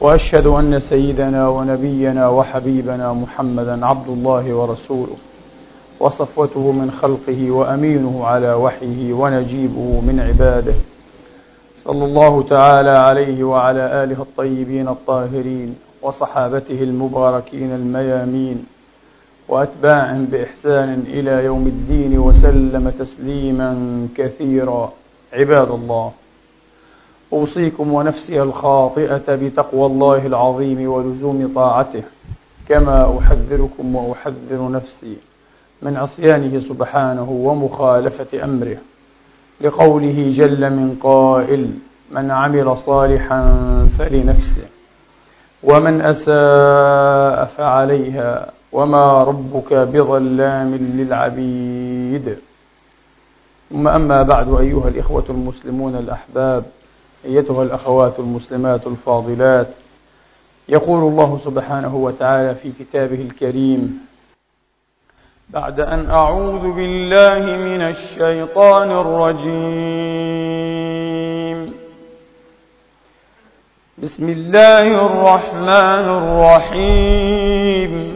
وأشهد أن سيدنا ونبينا وحبيبنا محمدا عبد الله ورسوله وصفوته من خلقه وأمينه على وحيه ونجيبه من عباده. صلى الله تعالى عليه وعلى آله الطيبين الطاهرين وصحابته المباركين الميامين وأتباعهم بإحسان إلى يوم الدين وسلم تسليما كثيرا. عباد الله أوصيكم ونفسي الخاطئة بتقوى الله العظيم ولزوم طاعته كما أحذركم وأحذر نفسي من عصيانه سبحانه ومخالفة أمره. لقوله جل من قائل من عمل صالحا فلنفسه ومن أساء فعليها وما ربك بظلام للعبيد. ثم أما بعد أيها الإخوة المسلمون الأحباب أيتها الأخوات المسلمات الفاضلات يقول الله سبحانه وتعالى في كتابه الكريم بعد أن أعوذ بالله من الشيطان الرجيم. بسم الله الرحمن الرحيم.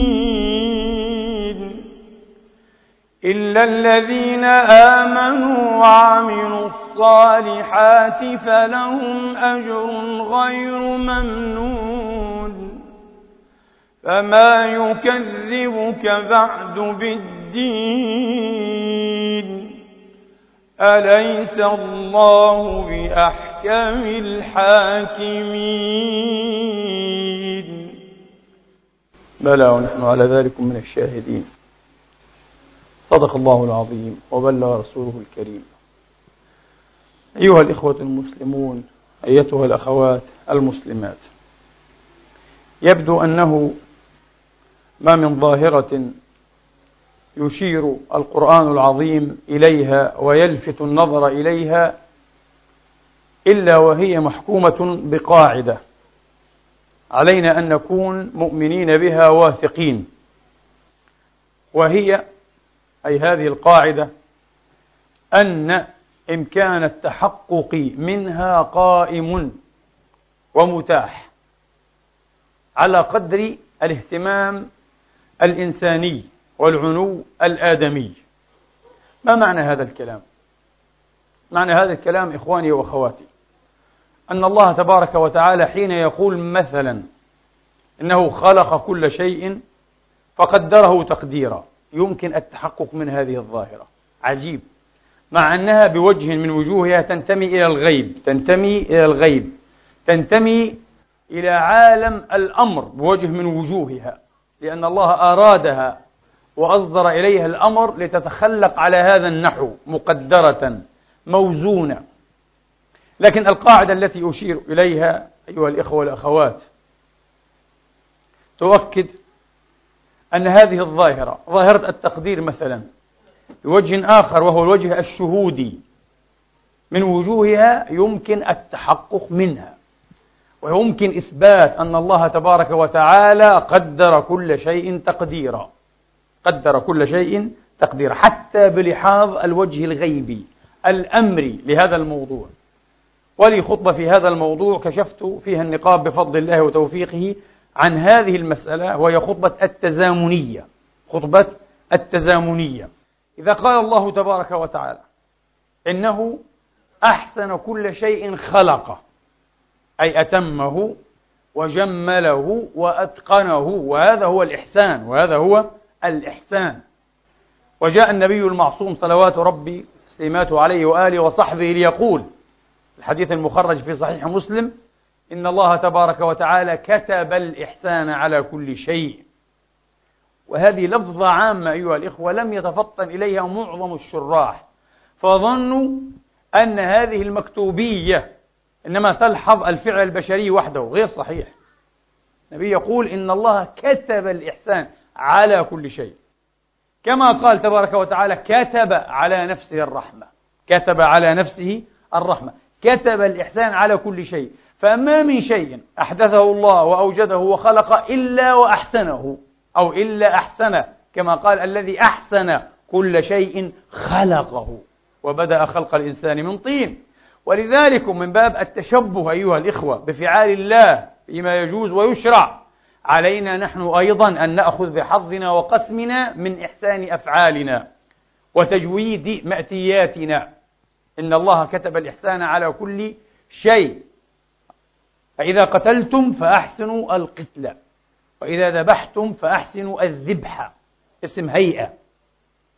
إلا الذين آمنوا وعملوا الصالحات فلهم أجر غير ممنون فما يكذبك بعد بالدين أليس الله بأحكم الحاكمين بلى ونحن على ذلك من الشاهدين صدق الله العظيم وبلغ رسوله الكريم. أيها الإخوة المسلمون أيتها الأخوات المسلمات يبدو أنه ما من ظاهرة يشير القرآن العظيم إليها ويلفت النظر إليها إلا وهي محكومة بقاعدة. علينا أن نكون مؤمنين بها واثقين وهي أي هذه القاعدة أن إمكان التحقق منها قائم ومتاح على قدر الاهتمام الإنساني والعنو الآدمي ما معنى هذا الكلام؟ معنى هذا الكلام إخواني وأخواتي أن الله تبارك وتعالى حين يقول مثلا إنه خلق كل شيء فقدره تقديرا يمكن التحقق من هذه الظاهرة. عجيب. مع أنها بوجه من وجوهها تنتمي إلى الغيب تنتمي إلى الغيب تنتمي إلى عالم الأمر بوجه من وجوهها لأن الله أرادها وأصدر إليها الأمر لتتخلق على هذا النحو مقدرة موزونة. لكن القاعدة التي أشير إليها أيها الإخوة والأخوات تؤكد أن هذه الظاهرة ظاهرة التقدير مثلا بوجه آخر وهو الوجه الشهودي من وجوهها يمكن التحقق منها. ويمكن إثبات أن الله تبارك وتعالى قدر كل شيء تقديرا قدر كل شيء تقديرا حتى بلحاظ الوجه الغيبي الأمري لهذا الموضوع. ولي خطبة في هذا الموضوع كشفت فيها النقاب بفضل الله وتوفيقه عن هذه المسألة وهي خطبة التزامنية. خطبة التزامنية. إذا قال الله تبارك وتعالى إنه أحسن كل شيء خلقه أي أتمه وجمله وأتقنه وهذا هو الإحسان وهذا هو الإحسان. وجاء النبي المعصوم صلوات ربي تسليماته عليه وآله وصحبه ليقول الحديث المخرج في صحيح مسلم إن الله تبارك وتعالى كتب الإحسان على كل شيء. وهذه لفظة عامة أيها الإخوة لم يتفطن إليها معظم الشراح. فظنوا أن هذه المكتوبية إنما تلحظ الفعل البشري وحده غير صحيح. النبي يقول إن الله كتب الإحسان على كل شيء. كما قال تبارك وتعالى كتب على نفسه الرحمة. كتب على نفسه الرحمة. كتب الإحسان على كل شيء. فما من شيء أحدثه الله وأوجده وخلق إلا وأحسنه أو إلا أحسنه كما قال الذي أحسن كل شيء خلقه وبدأ خلق الإنسان من طين. ولذلك من باب التشبه أيها الإخوة بفعال الله فيما يجوز ويشرع علينا نحن أيضا أن نأخذ بحظنا وقسمنا من إحسان أفعالنا وتجويد مأتياتنا. إن الله كتب الإحسان على كل شيء. فإذا قتلتم فأحسنوا القتلة وإذا ذبحتم فأحسنوا الذبح. اسم هيئة.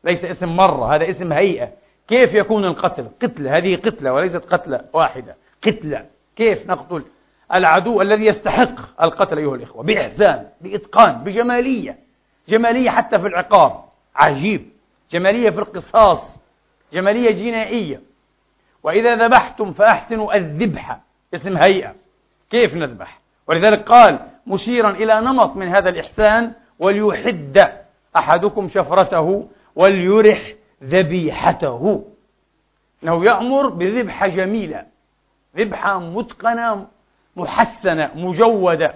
ليس اسم مرة هذا اسم هيئة. كيف يكون القتل؟ قتلة هذه قتلة وليست قتلة واحدة. قتلة كيف نقتل؟ العدو الذي يستحق القتل أيها الإخوة بإحسان بإتقان بجمالية. جمالية حتى في العقاب. عجيب. جمالية في القصاص. جمالية جنائية. وإذا ذبحتم فأحسنوا الذبح. اسم هيئة. كيف نذبح؟ ولذلك قال مشيرا إلى نمط من هذا الإحسان وليحد أحدكم شفرته وليرح ذبيحته. إنه يأمر بذبحة جميلة ذبحة متقنة محسنة مجودة.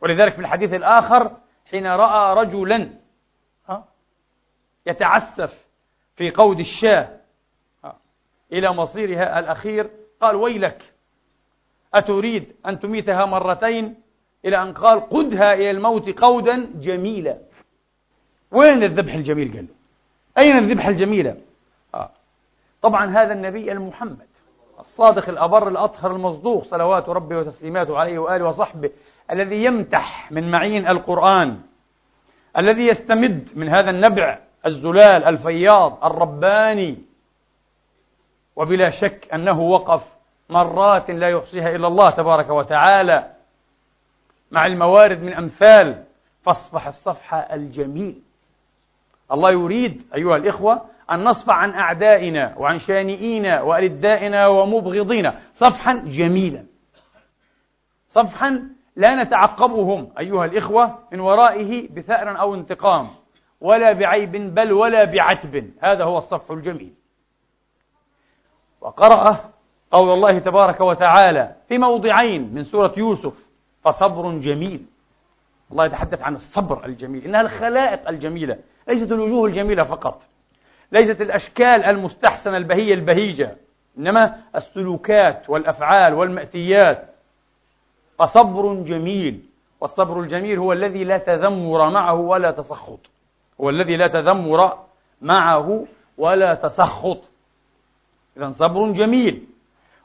ولذلك في الحديث الآخر حين رأى رجلا يتعسف في قود الشاة إلى مصيرها الأخير قال ويلك أتريد أن تميتها مرتين؟ إلى أن قال قدها إلى الموت قودا جميلا. وين الذبح الجميل؟ قال له. أين الذبح الجميلة آه. طبعا هذا النبي المحمد الصادق الأبر الأطهر المصدوق صلوات ربي وتسليماته عليه وآله وصحبه الذي يمتح من معين القرآن الذي يستمد من هذا النبع الزلال الفياض الرباني. وبلا شك أنه وقف مرات لا يحصيها إلا الله تبارك وتعالى. مع الموارد من أمثال فاصفح الصفحة الجميل. الله يريد أيها الإخوة أن نصفح عن أعدائنا وعن شانئينا وألدائنا ومبغضينا صفحا جميلا. صفحا لا نتعقبهم أيها الإخوة من ورائه بثأر أو انتقام ولا بعيب بل ولا بعتب. هذا هو الصفح الجميل. وقرأ قول الله تبارك وتعالى في موضعين من سورة يوسف فصبر جميل. الله يتحدث عن الصبر الجميل إنها الخلائق الجميلة ليست الوجوه الجميلة فقط ليست الأشكال المستحسنة البهية البهيجة إنما السلوكات والأفعال والمأتيات فصبر جميل والصبر الجميل هو الذي لا تذمر معه ولا تسخط. هو الذي لا تذمر معه ولا تسخط. إذا صبر جميل.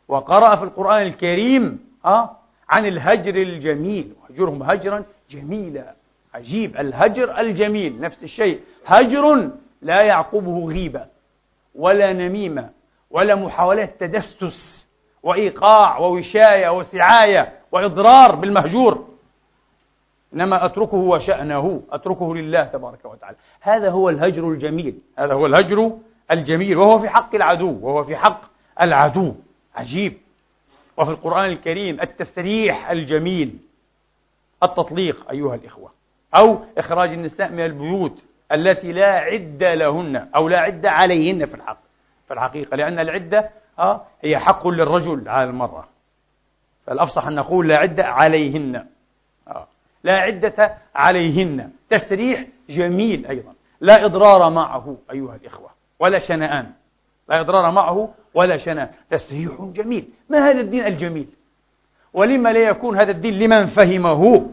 وقرأ في القرآن الكريم أه عن الهجر الجميل. وهجرهم هجرا جميلا. عجيب. الهجر الجميل نفس الشيء. هجر لا يعقبه غيبة ولا نميمة ولا محاولة تدسس وإيقاع ووشاية وسعاية وإضرار بالمهجور. إنما أتركه وشأنه أتركه لله تبارك وتعالى. هذا هو الهجر الجميل. هذا هو الهجر الجميل. وهو في حق العدو وهو في حق العدو. عجيب. وفي القرآن الكريم التسريح الجميل التطليق أيها الإخوة أو إخراج النساء من البيوت التي لا عدة لهن أو لا عدة عليهن في الحق. في الحقيقة لأن العدة آه هي حق للرجل على المرأة. فالأفصح أن نقول لا عدة عليهن آه لا عدة عليهن. تسريح جميل أيضا لا إضرار معه أيها الإخوة ولا شنآن. لا إضرار معه ولا شنآن تسريح جميل. ما هذا الدين الجميل؟ ولما لا يكون هذا الدين لمن فهمه؟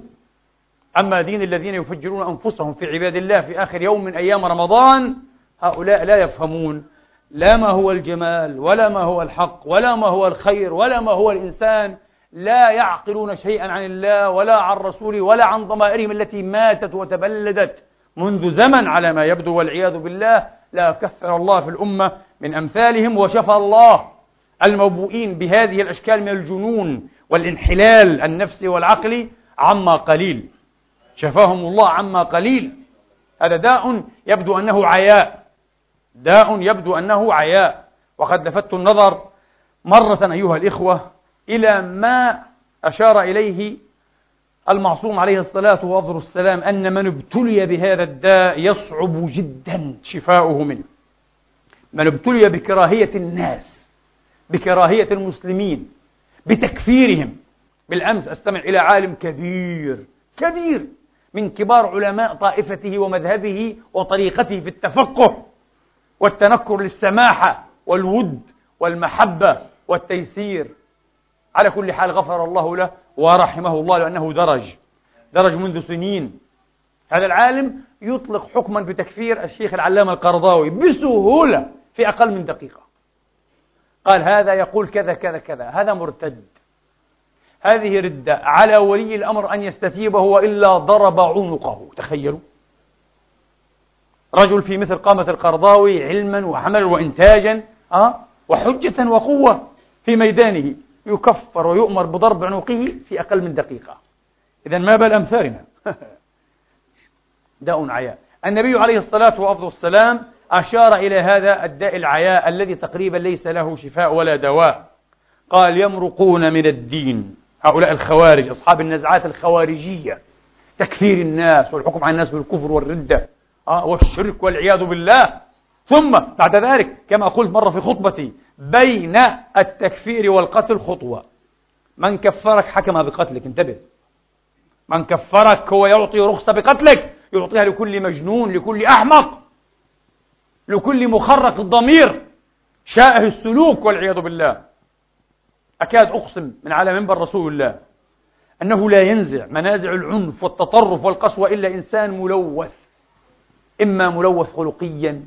أما دين الذين يفجرون أنفسهم في عباد الله في آخر يوم من أيام رمضان هؤلاء لا يفهمون. لا ما هو الجمال ولا ما هو الحق ولا ما هو الخير ولا ما هو الإنسان. لا يعقلون شيئا عن الله ولا عن رسوله ولا عن ضمائرهم التي ماتت وتبلدت منذ زمن على ما يبدو والعياذ بالله لا كثر الله في الأمة. من أمثالهم وشفى الله الموبوئين بهذه الأشكال من الجنون والانحلال النفسي والعقلي عما قليل. شفاهم الله عما قليل. هذا داء يبدو أنه عياء. داء يبدو أنه عياء. وقد لفت النظر مرة أيها الإخوة إلى ما أشار إليه المعصوم عليه الصلاة والسلام أن من ابتلي بهذا الداء يصعب جدا شفاؤه منه. من ابتلي بكراهية الناس بكراهية المسلمين بتكفيرهم. بالأمس أستمع إلى عالم كبير كبير من كبار علماء طائفته ومذهبه وطريقته في التفقه والتنكر للسماحة والود والمحبة والتيسير. على كل حال غفر الله له ورحمه الله لأنه درج درج منذ سنين. هذا العالم يطلق حكما بتكفير الشيخ العلامة القرضاوي بسهولة. في أقل من دقيقة. قال هذا يقول كذا كذا كذا. هذا مرتد. هذه ردة. على ولي الأمر أن يستتيبه وإلا ضرب عنقه. تخيلوا. رجل في مثل قامة القرضاوي علما وعملا وإنتاجا أه؟ وحجة وقوة في ميدانه. يكفر ويؤمر بضرب عنقه في أقل من دقيقة. إذا ما بال أمثالنا؟ داء عياء. النبي عليه الصلاة والسلام أشار إلى هذا الداء العياء الذي تقريبا ليس له شفاء ولا دواء. قال يمرقون من الدين. هؤلاء الخوارج أصحاب النزعات الخوارجية. تكفير الناس والحكم على الناس بالكفر والردة. آه والشرك والعياذ بالله. ثم بعد ذلك كما قلت مرة في خطبتي بين التكفير والقتل خطوة. من كفرك حكم بقتلك انتبه. من كفرك هو يعطي رخصة بقتلك يعطيها لكل مجنون لكل أحمق. لكل مخرق الضمير شائه السلوك والعياذ بالله. أكاد أقسم من على منبر رسول الله أنه لا ينزع منازع العنف والتطرف والقسوة إلا إنسان ملوث. إما ملوث خلقيا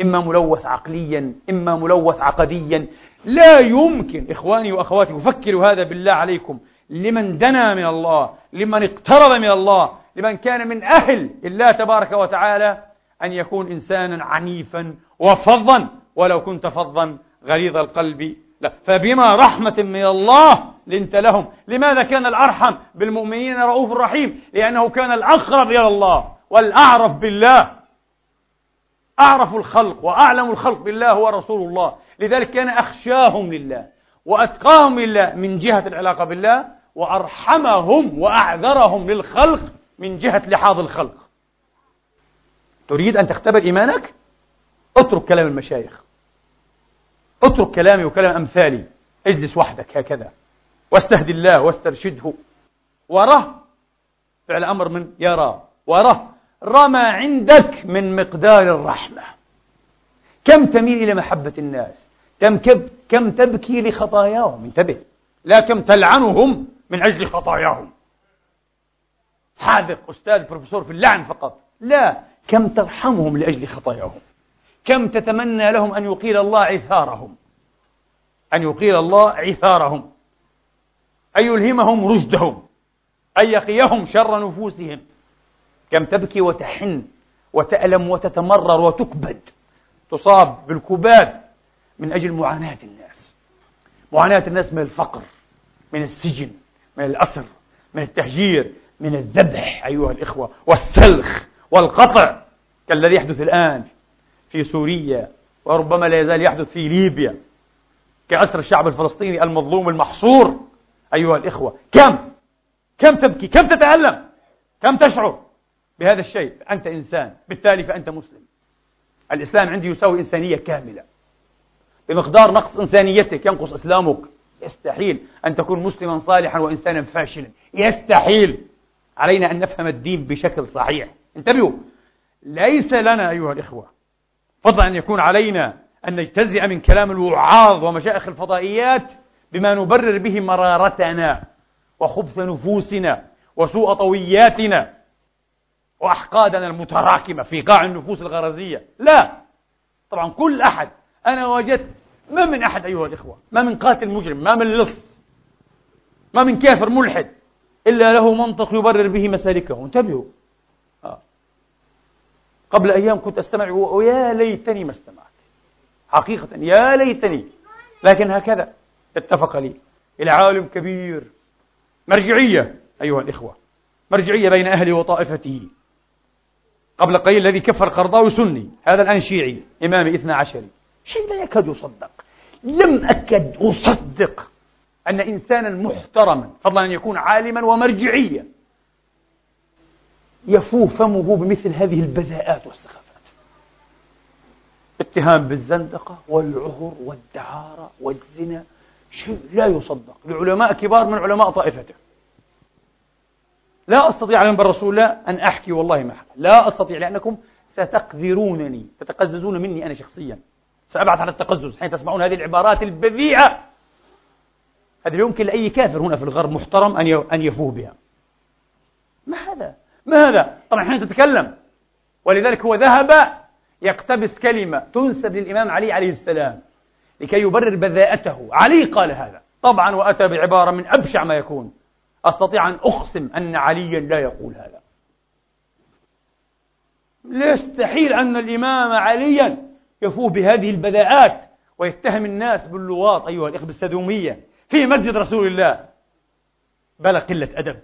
إما ملوث عقليا إما ملوث عقديا. لا يمكن إخواني وأخواتي فكروا هذا بالله عليكم. لمن دنا من الله لمن اقترب من الله لمن كان من أهل الله تبارك وتعالى أن يكون إنسانا عنيفا وفظا ولو كنت فظا غليظ القلب. لا. فبما رحمة من الله لنت لهم. لماذا كان الأرحم بالمؤمنين رؤوف رحيم؟ لأنه كان الأقرب إلى الله والأعرف بالله. أعرف الخلق وأعلم الخلق بالله هو رسول الله. لذلك كان أخشاهم لله وأتقاهم لله من جهة العلاقة بالله وأرحمهم وأعذرهم للخلق من جهة لحاظ الخلق. تريد أن تختبر إيمانك؟ اترك كلام المشايخ. اترك كلامي وكلام أمثالي. اجلس وحدك هكذا. واستهدي الله واسترشده. وراه. فعل أمر من يرى وراه. رمى عندك من مقدار الرحمة. كم تميل إلى محبة الناس؟ كم, كم تبكي لخطاياهم؟ انتبه. لا كم تلعنهم من أجل خطاياهم. حاذق أستاذ بروفيسور في اللعن فقط. لا. كم ترحمهم لأجل خطاياهم؟ كم تتمنى لهم أن يقيل الله عثارهم؟ أن يقيل الله عثارهم. أن يلهمهم رشدهم. أن يقيهم شر نفوسهم. كم تبكي وتحن وتألم وتتمرر وتكبد. تصاب بالكباد من أجل معاناة الناس. معاناة الناس من الفقر من السجن من الأسر من التهجير من الذبح أيها الإخوة والسلخ. والقطع كالذي يحدث الآن في سوريا وربما لا يزال يحدث في ليبيا. كأسر الشعب الفلسطيني المظلوم المحصور أيها الإخوة. كم؟ كم تبكي؟ كم تتألم؟ كم تشعر بهذا الشيء؟ أنت إنسان بالتالي فأنت مسلم. الإسلام عندي يساوي إنسانية كاملة. بمقدار نقص إنسانيتك ينقص إسلامك. يستحيل أن تكون مسلما صالحا وإنسانا فاشلا. يستحيل. علينا أن نفهم الدين بشكل صحيح. انتبهوا. ليس لنا أيها الإخوة فضلا أن يكون علينا أن نجتزئ من كلام الوعاظ ومشايخ الفضائيات بما نبرر به مرارتنا وخبث نفوسنا وسوء طوياتنا وأحقادنا المتراكمة في قاع النفوس الغرزية. لا. طبعا كل أحد أنا وجدت ما من أحد أيها الإخوة ما من قاتل مجرم ما من لص ما من كافر ملحد إلا له منطق يبرر به مسالكه. انتبهوا. قبل أيام كنت أستمع ويا ليتني ما استمعت. حقيقة يا ليتني. لكن هكذا اتفق لي. إلى عالم كبير. مرجعية أيها الإخوة. مرجعية بين أهله وطائفته قبل قليل الذي كفر قرضاوي سني. هذا الآن شيعي إمامي اثنى عشري. شيء لا يكاد يصدق. لم أكد أصدق أن إنسانا محترما فضلا أن يكون عالما ومرجعيا. يفوه فمه بمثل هذه البذاءات والسخافات. اتهام بالزندقة والعهر والدعارة والزنا شيء لا يصدق. لعلماء كبار من علماء طائفته. لا أستطيع على منبر رسول الله أن أحكي والله ما أحكي لا أستطيع لأنكم ستقذرونني تتقززون مني أنا شخصيا. سأبعث على التقزز حين تسمعون هذه العبارات البذيئة هذه يمكن لأي كافر هنا في الغرب محترم أن يفوه بها. ما هذا؟ ما هذا؟ طبعا حين تتكلم. ولذلك هو ذهب يقتبس كلمة تنسب للإمام علي عليه السلام لكي يبرر بذاءته. علي قال هذا. طبعا وأتى بعبارة من أبشع ما يكون. أستطيع أن أقسم أن عليا لا يقول هذا. يستحيل أن الإمام عليا يفوه بهذه البذاءات ويتهم الناس باللواط أيها الإخوة بالسدومية في مسجد رسول الله. بلا قلة أدب.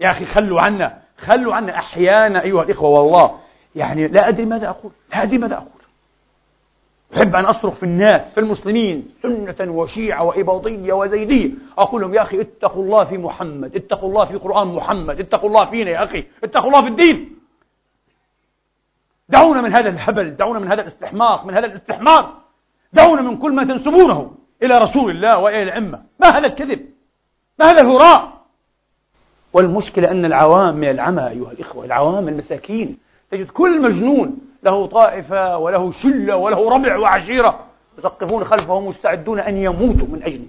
يا أخي خلوا عنا. خلوا عنا أحيانا أيها الإخوة والله يعني لا أدري ماذا أقول لا أدري ماذا أقول. أحب أن أصرخ في الناس في المسلمين سنة وشيعة وإباضية وزيدية. أقول لهم يا أخي اتقوا الله في محمد اتقوا الله في قرآن محمد اتقوا الله فينا يا أخي اتقوا الله في الدين. دعونا من هذا الهبل دعونا من هذا الاستحماق من هذا الاستحمار. دعونا من كل ما تنسبونه إلى رسول الله وإلى الأئمة ما هذا الكذب؟ ما هذا الهراء؟ والمشكلة أن العوام من العمى أيها الإخوة العوام المساكين تجد كل مجنون له طائفة وله شلة وله ربع وعشيرة يسقفون خلفه مستعدون أن يموتوا من أجله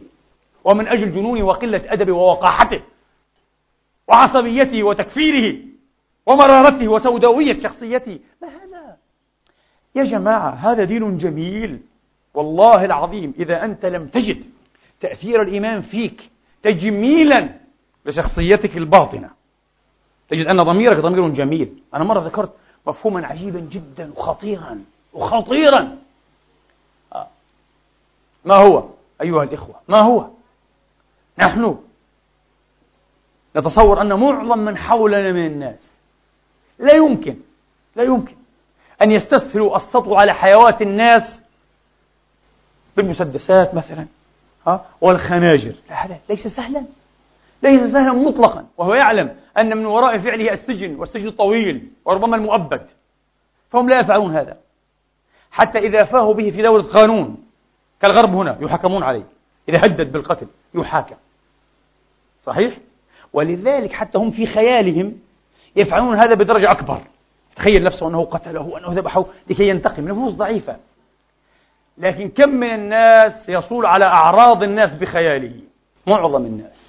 ومن أجل جنونه وقلة أدبه ووقاحته وعصبيته وتكفيره ومرارته وسوداوية شخصيته ما هذا؟ يا جماعة هذا دين جميل والله العظيم إذا أنت لم تجد تأثير الإيمان فيك تجميلا لشخصيتك الباطنة. تجد أن ضميرك ضمير جميل. أنا مرة ذكرت مفهوما عجيبا جدا وخطيرا وخطيرا. آه. ما هو أيها الإخوة؟ ما هو؟ نحن نتصور أن معظم من حولنا من الناس لا يمكن لا يمكن أن يستثلوا السطو على حيوات الناس بالمسدسات مثلا ها والخناجر. لا ليس سهلا. ليس سهلا مطلقا. وهو يعلم أن من وراء فعله السجن والسجن الطويل وربما المؤبد. فهم لا يفعلون هذا. حتى إذا فاهوا به في دولة قانون كالغرب هنا يحكمون عليه. إذا هدد بالقتل يحاكم. صحيح؟ ولذلك حتى هم في خيالهم يفعلون هذا بدرجة أكبر. تخيل نفسه أنه قتله وأنه ذبحه لكي ينتقم. نفوس ضعيفة. لكن كم من الناس يصول على أعراض الناس بخياله؟ معظم الناس.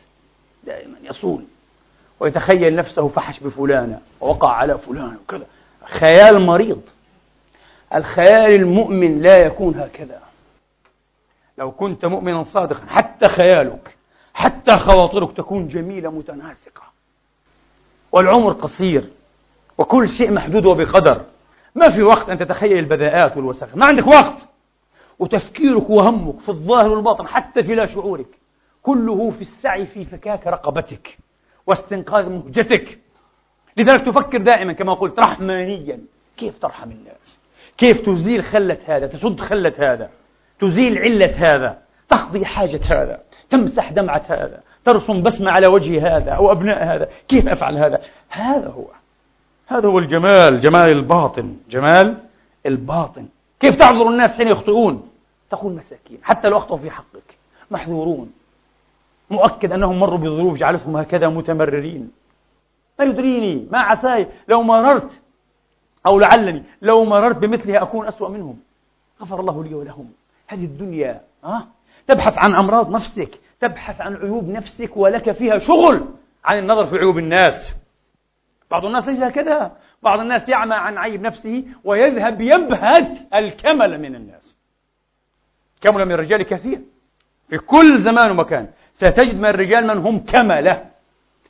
دائما يصول ويتخيل نفسه فحش بفلانة ووقع على فلان وكذا. خيال مريض. الخيال المؤمن لا يكون هكذا. لو كنت مؤمنا صادقا حتى خيالك حتى خواطرك تكون جميلة متناسقة. والعمر قصير وكل شيء محدود وبقدر. ما في وقت أن تتخيل البذاءات والوسخ. ما عندك وقت. وتفكيرك وهمك في الظاهر والباطن حتى في لا شعورك. كله في السعي في فكاك رقبتك واستنقاذ مهجتك. لذلك تفكر دائما كما قلت رحمانيا. كيف ترحم الناس؟ كيف تزيل خلة هذا؟ تسد خلة هذا؟ تزيل علة هذا؟ تقضي حاجة هذا؟ تمسح دمعة هذا؟ ترسم بسمة على وجه هذا أو أبناء هذا؟ كيف أفعل هذا؟ هذا هو. هذا هو الجمال جمال الباطن. جمال الباطن. كيف تعذر الناس حين يخطئون؟ تقول مساكين حتى لو أخطأوا في حقك. محذورون. مؤكد أنهم مروا بظروف جعلتهم هكذا متمررين. ما يدريني ما عساي لو مررت أو لعلني لو مررت بمثلها أكون أسوأ منهم. غفر الله لي ولهم. هذه الدنيا أه؟ تبحث عن أمراض نفسك تبحث عن عيوب نفسك ولك فيها شغل عن النظر في عيوب الناس. بعض الناس ليس هكذا بعض الناس يعمى عن عيب نفسه ويذهب يبهت الكمل من الناس. كمل من الرجال كثير. في كل زمان ومكان. ستجد من الرجال من هم كمله.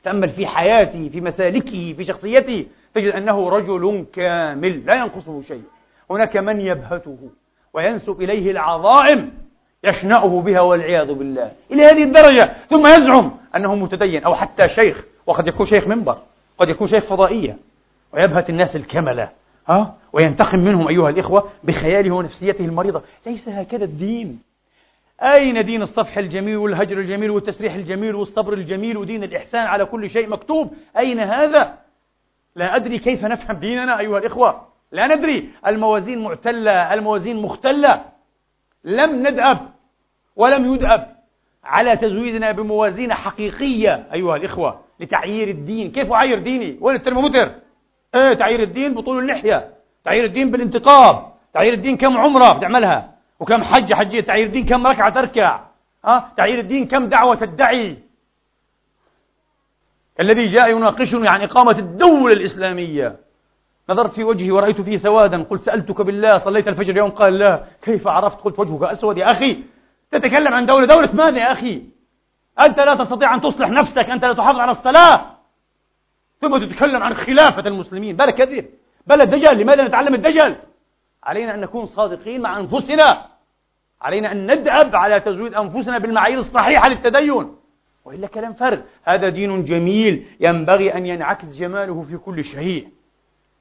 تأمل في حياته في مسالكه في شخصيته. تجد أنه رجل كامل لا ينقصه شيء. هناك من يبهته وينسب إليه العظائم يشنأه بها والعياذ بالله. إلى هذه الدرجة ثم يزعم أنه متدين أو حتى شيخ. وقد يكون شيخ منبر قد يكون شيخ فضائية. ويبهت الناس الكملة ها؟ وينتقم منهم أيها الإخوة بخياله ونفسيته المريضة. ليس هكذا الدين. أين دين الصفح الجميل والهجر الجميل والتسريح الجميل والصبر الجميل ودين الإحسان على كل شيء مكتوب أين هذا؟ لا أدري كيف نفهم ديننا أيها الإخوة لا ندري الموازين معتلة الموازين مختلة لم ندأب ولم يدأب على تزويدنا بموازين حقيقية أيها الإخوة لتعيير الدين كيف أعير ديني؟ وين الترمومتر؟ إيه تعيير الدين بطول اللحية تعيير الدين بالانتقاب تعيير الدين كم عمرة بتعملها وكم حجة حجية تعيير الدين كم ركعة تركع. أه؟ تعيير الدين كم دعوة تدعي. الذي جاء يناقشني عن إقامة الدولة الإسلامية. نظرت في وجهي ورأيت فيه سوادا قلت سألتك بالله صليت الفجر اليوم؟ قال لا. كيف عرفت؟ قلت وجهك أسود يا أخي. تتكلم عن دولة دولة ماذا يا أخي؟ أنت لا تستطيع أن تصلح نفسك أنت لا تحافظ على الصلاة. ثم تتكلم عن خلافة المسلمين. بلا كذب بلا دجل لماذا نتعلم الدجل علينا أن نكون صادقين مع أنفسنا. علينا أن ندأب على تزويد أنفسنا بالمعايير الصحيحة للتدين. وإلا كلام فرد. هذا دين جميل. ينبغي أن ينعكس جماله في كل شيء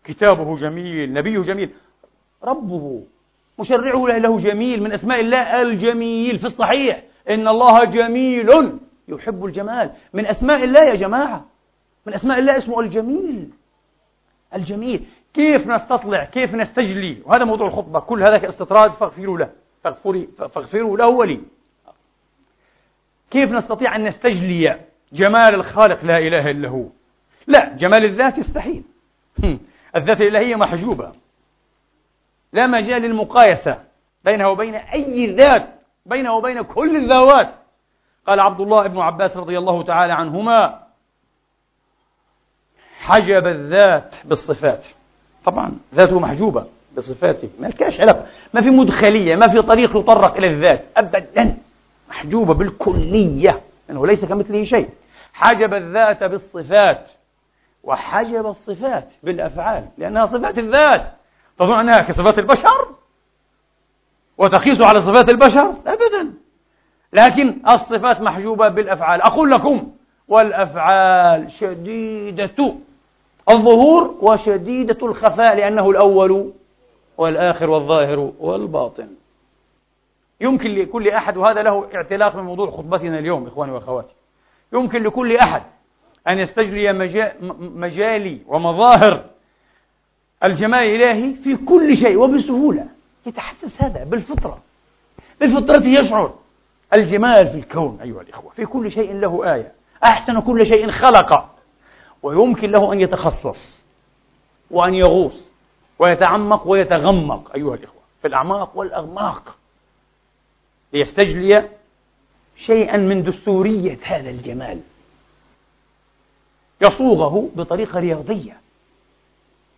كتابه جميل نبيه جميل. ربه مشرعه له جميل. من أسماء الله الجميل في الصحيح. إن الله جميل يحب الجمال. من أسماء الله يا جماعة. من أسماء الله اسمه الجميل. الجميل. كيف نستطلع كيف نستجلي؟ وهذا موضوع الخطبة. كل هذا كاستطراد فاغفروا له. فاغفروا له ولي. كيف نستطيع أن نستجلي جمال الخالق لا إله إلا هو؟ لا جمال الذات يستحيل. الذات الإلهية محجوبة. لا مجال للمقايسة بينها وبين أي ذات بينه وبين كل الذوات. قال عبد الله بن عباس رضي الله تعالى عنهما حجب الذات بالصفات. طبعا ذاته محجوبة بصفاته. ما لكاش علاقة. ما في مدخلية ما في طريق يطرق إلى الذات أبدا. محجوبة بالكلية أنه ليس كمثله شيء. حجب الذات بالصفات وحجب الصفات بالأفعال لأنها صفات الذات. تظن أنها كصفات البشر؟ وتقيس على صفات البشر؟ أبدا. لكن الصفات محجوبة بالأفعال. أقول لكم والأفعال شديدة. الظهور وشديدة الخفاء لأنه الأول والآخر والظاهر والباطن. يمكن لكل أحد وهذا له اعتلاق من موضوع خطبتنا اليوم إخواني وأخواتي. يمكن لكل أحد أن يستجلي مجالي ومظاهر الجمال الإلهي في كل شيء وبسهولة. يتحسس هذا بالفطرة. بالفطرة يشعر الجمال في الكون أيها الإخوة. في كل شيء له آية. أحسن كل شيء خلق. ويمكن له أن يتخصص وأن يغوص ويتعمق ويتغمق أيها الإخوة في الأعماق والأغماق. ليستجلي شيئا من دستورية هذا الجمال. يصوغه بطريقة رياضية.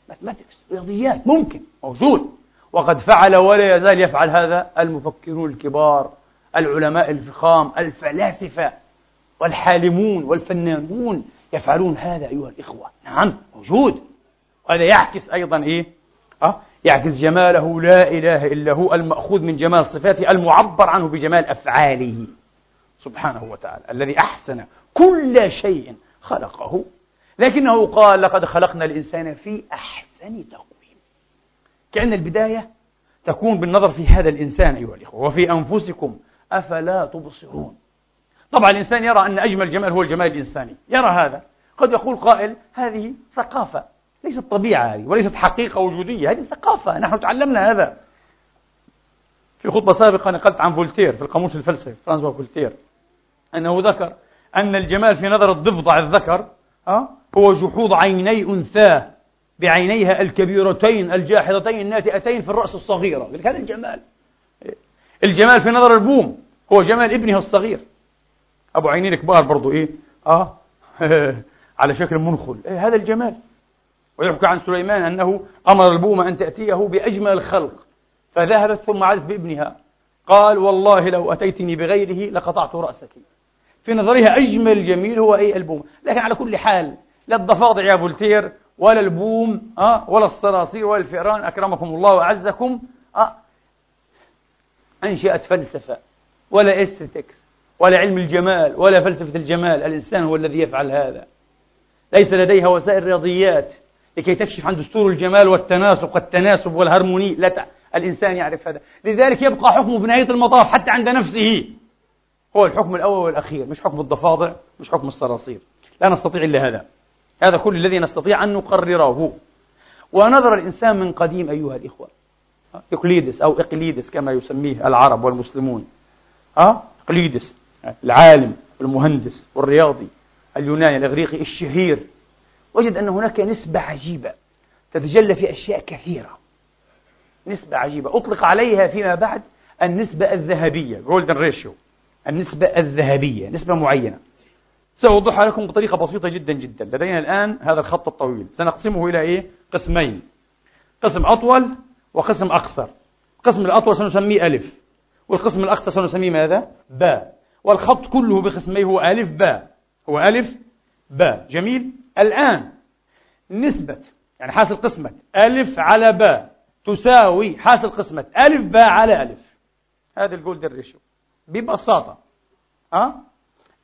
ماثماتكس رياضيات ممكن موجود. وقد فعل ولا يزال يفعل هذا المفكرون الكبار العلماء الفخام الفلاسفة والحالمون والفنانون. يفعلون هذا أيها الإخوة. نعم موجود. وهذا يعكس أيضا إيه؟ أه؟ يعكس جماله لا إله إلا هو المأخوذ من جمال صفاته المعبر عنه بجمال أفعاله. سبحانه وتعالى الذي أحسن كل شيء خلقه. لكنه قال لقد خلقنا الإنسان في أحسن تقويم. كأن البداية تكون بالنظر في هذا الإنسان أيها الإخوة وفي أنفسكم أفلا تبصرون. طبعا الإنسان يرى أن أجمل جمال هو الجمال الإنساني. يرى هذا. قد يقول قائل هذه ثقافة ليست طبيعة هذه وليست حقيقة وجودية هذه ثقافة نحن تعلمنا هذا. في خطبة سابقة نقلت عن فولتير في القاموس الفلسفي فرانسوا فولتير أنه ذكر أن الجمال في نظر الضفدع الذكر هو جحوظ عيني أنثاه بعينيها الكبيرتين الجاحظتين الناتئتين في الرأس الصغيرة. هذا الجمال. الجمال في نظر البوم هو جمال ابنها الصغير. أبو عينين كبار برضو إيه؟ آه. على شكل منخل. إيه هذا الجمال. ويحكى عن سليمان أنه أمر البوم أن تأتيه بأجمل الخلق فذهبت ثم عادت بابنها. قال والله لو أتيتني بغيره لقطعت رأسك. في نظرها أجمل جميل هو أي البوم لكن على كل حال لا الضفادع يا فولتير ولا البوم أه ولا الصراصير ولا الفئران أكرمكم الله وأعزكم أه. أنشأت فلسفة ولا aesthetics ولا علم الجمال ولا فلسفة الجمال. الإنسان هو الذي يفعل هذا. ليس لديها وسائل رياضيات لكي تكشف عن دستور الجمال والتناسق والتناسب والهرموني. لا. الإنسان يعرف هذا. لذلك يبقى حكمه في نهاية المطاف حتى عند نفسه. هو الحكم الأول والأخير مش حكم الضفادع مش حكم الصراصير. لا نستطيع إلا هذا. هذا كل الذي نستطيع أن نقرره. ونظر الإنسان من قديم أيها الإخوة. إقليدس أو إقليدس كما يسميه العرب والمسلمون. أه؟ إقليدس. العالم والمهندس والرياضي اليوناني الإغريقي الشهير. وجد أن هناك نسبة عجيبة تتجلى في أشياء كثيرة. نسبة عجيبة. أطلق عليها فيما بعد النسبة الذهبية golden ratio. النسبة الذهبية نسبة معينة. سأوضحها لكم بطريقة بسيطة جدا جدا. لدينا الآن هذا الخط الطويل. سنقسمه إلى إيه؟ قسمين. قسم أطول وقسم أقصر. القسم الأطول سنسميه ألف. والقسم الأقصر سنسميه ماذا؟ باء. والخط كله بقسميه هو ألف باء. هو ألف باء. جميل؟ الآن نسبة يعني حاصل قسمة ألف على باء تساوي حاصل قسمة ألف باء على ألف. هذا ال golden ratio. ببساطة أه؟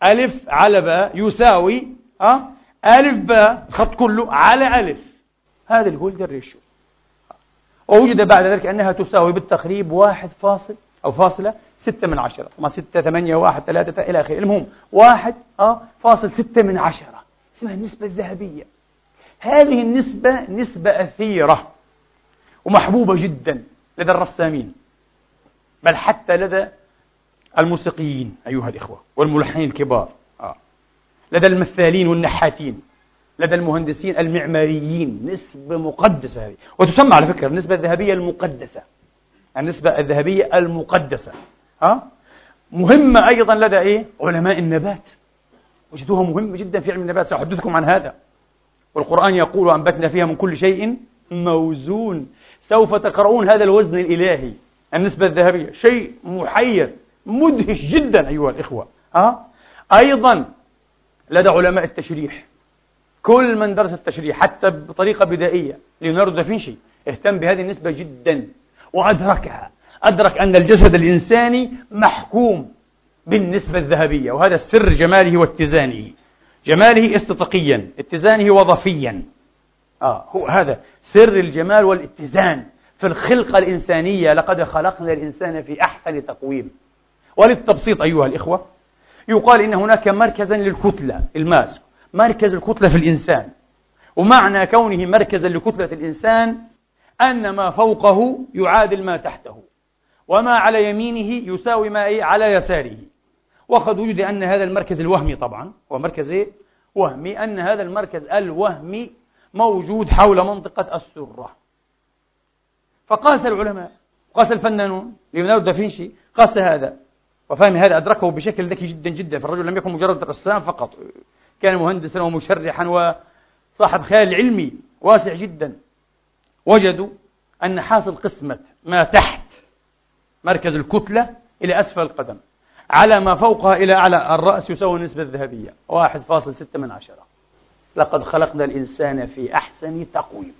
ألف على باء يساوي أه؟ ألف باء الخط كله على ألف. هذا ال golden ratio. ووجد بعد ذلك أنها تساوي بالتقريب واحد فاصل أو فاصلة ستة من عشرة. ما ستة ثمانية واحد ثلاثة إلى آخره. المهم واحد أه فاصل ستة من عشرة. اسمها النسبة الذهبية. هذه النسبة نسبة أثيرة ومحبوبة جدا لدى الرسامين بل حتى لدى الموسيقيين أيها الإخوة والملحنين الكبار آه. لدى المثالين والنحاتين لدى المهندسين المعماريين. نسبة مقدسة هذه. وتسمى على فكرة النسبة الذهبية المقدسة. النسبة الذهبية المقدسة. ها؟ مهمة أيضا لدى إيه؟ علماء النبات. وجدوها مهمة جدا في علم النبات. سأحدثكم عن هذا. والقرآن يقول وأنبتنا فيها من كل شيء موزون. سوف تقرؤون هذا الوزن الإلهي. النسبة الذهبية. شيء محير. مدهش جدا أيها الإخوة. ها؟ أيضا لدى علماء التشريح. كل من درس التشريح حتى بطريقة بدائية ليوناردو دافنشي اهتم بهذه النسبة جدا. وأدركها. أدرك أن الجسد الإنساني محكوم بالنسبة الذهبية وهذا سر جماله واتزانه. جماله استطقيا اتزانه وظفيا. آه هو هذا سر الجمال والاتزان في الخلقة الإنسانية. لقد خلقنا الإنسان في أحسن تقويم. وللتبسيط أيها الإخوة يقال إن هناك مركزا للكتلة الماس. مركز الكتلة في الإنسان. ومعنى كونه مركزا لكتلة الإنسان أن ما فوقه يعادل ما تحته وما على يمينه يساوي ما إيه؟ على يساره. وقد وجد أن هذا المركز الوهمي طبعا هو مركز إيه؟ وهمي. أن هذا المركز الوهمي موجود حول منطقة السرة. فقاس العلماء قاس الفنانون ليوناردو دافنشي قاس هذا. وفهم هذا أدركه بشكل ذكي جدا جدا. فالرجل لم يكن مجرد رسام فقط. كان مهندسا ومشرحا وصاحب خيال علمي واسع جدا. وجدوا أن حاصل قسمة ما تحت مركز الكتلة إلى أسفل القدم على ما فوقها إلى أعلى الرأس يساوي النسبة الذهبية واحد فاصل ستة من عشرة. لقد خلقنا الإنسان في أحسن تقويم.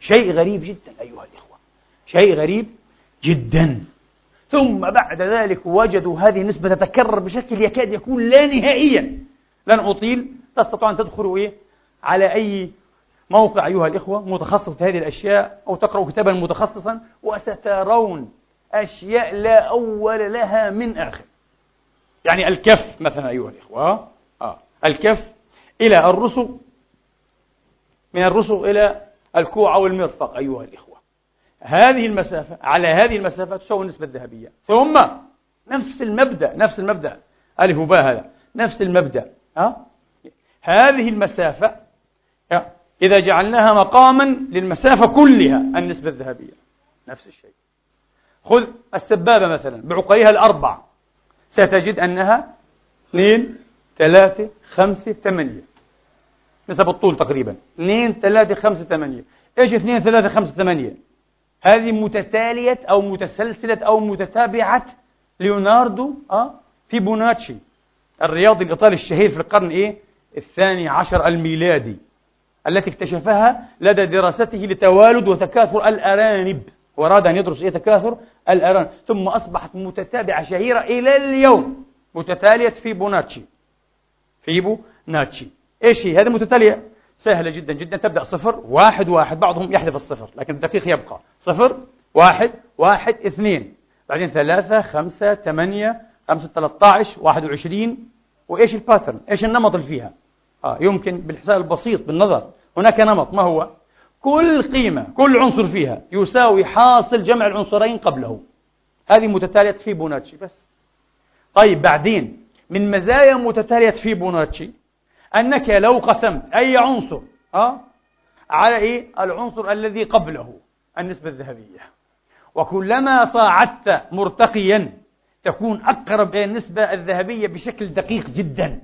شيء غريب جدا أيها الإخوة. شيء غريب جدا. ثم بعد ذلك وجدوا هذه النسبة تتكرر بشكل يكاد يكون لا نهائيا. لن أطيل تستطيع أن تدخلوا إيه؟ على أي موقع أيها الإخوة متخصص في هذه الأشياء أو تقرأوا كتابا متخصصا وسترون أشياء لا أول لها من آخر يعني الكف مثلا أيها الإخوة آه. الكف إلى الرسغ من الرسغ إلى الكوع أو المرفق أيها الإخوة هذه المسافة على هذه المسافة تساوي النسبة الذهبية ثم نفس المبدأ نفس المبدأ ألف وباء هذا نفس المبدأ ها؟ هذه المسافة إذا جعلناها مقاما للمسافة كلها النسبة الذهبية. نفس الشيء. خذ السبابة مثلا بعقريها الأربع. ستجد أنها اثنين ثلاثة خمسة ثمانية. نسب الطول تقريبا. اثنين ثلاثة خمسة ثمانية. إيش اثنين ثلاثة خمسة ثمانية؟ هذه متتالية أو متسلسلة أو متتابعة ليوناردو أه؟ فيبوناتشي الرياضي الإيطالي الشهير في القرن إيه؟ الثاني عشر الميلادي. التي اكتشفها لدى دراسته لتوالد وتكاثر الأرانب وأراد أن يدرس إيه تكاثر؟ الأرانب. ثم أصبحت متتابعة شهيرة إلى اليوم متتالية فيبوناتشي فيبوناتشي إيش هي؟ هذه متتالية. سهلة جدا جدا. تبدأ صفر واحد واحد. بعضهم يحذف الصفر لكن الدقيق يبقى. صفر واحد واحد اثنين. بعدين ثلاثة خمسة ثمانية خمسة ثلاثة عشر واحد وعشرين. وإيش ال pattern إيش النمط اللي فيها؟ آه يمكن بالحساب البسيط بالنظر. هناك نمط ما هو كل قيمة كل عنصر فيها يساوي حاصل جمع العنصرين قبله هذه متتالية فيبوناتشي بس طيب بعدين من مزايا متتالية فيبوناتشي أنك لو قسمت أي عنصر أه؟ على إيه؟ العنصر الذي قبله النسبة الذهبية وكلما صاعدت مرتقيا تكون أقرب إلى النسبة الذهبية بشكل دقيق جدا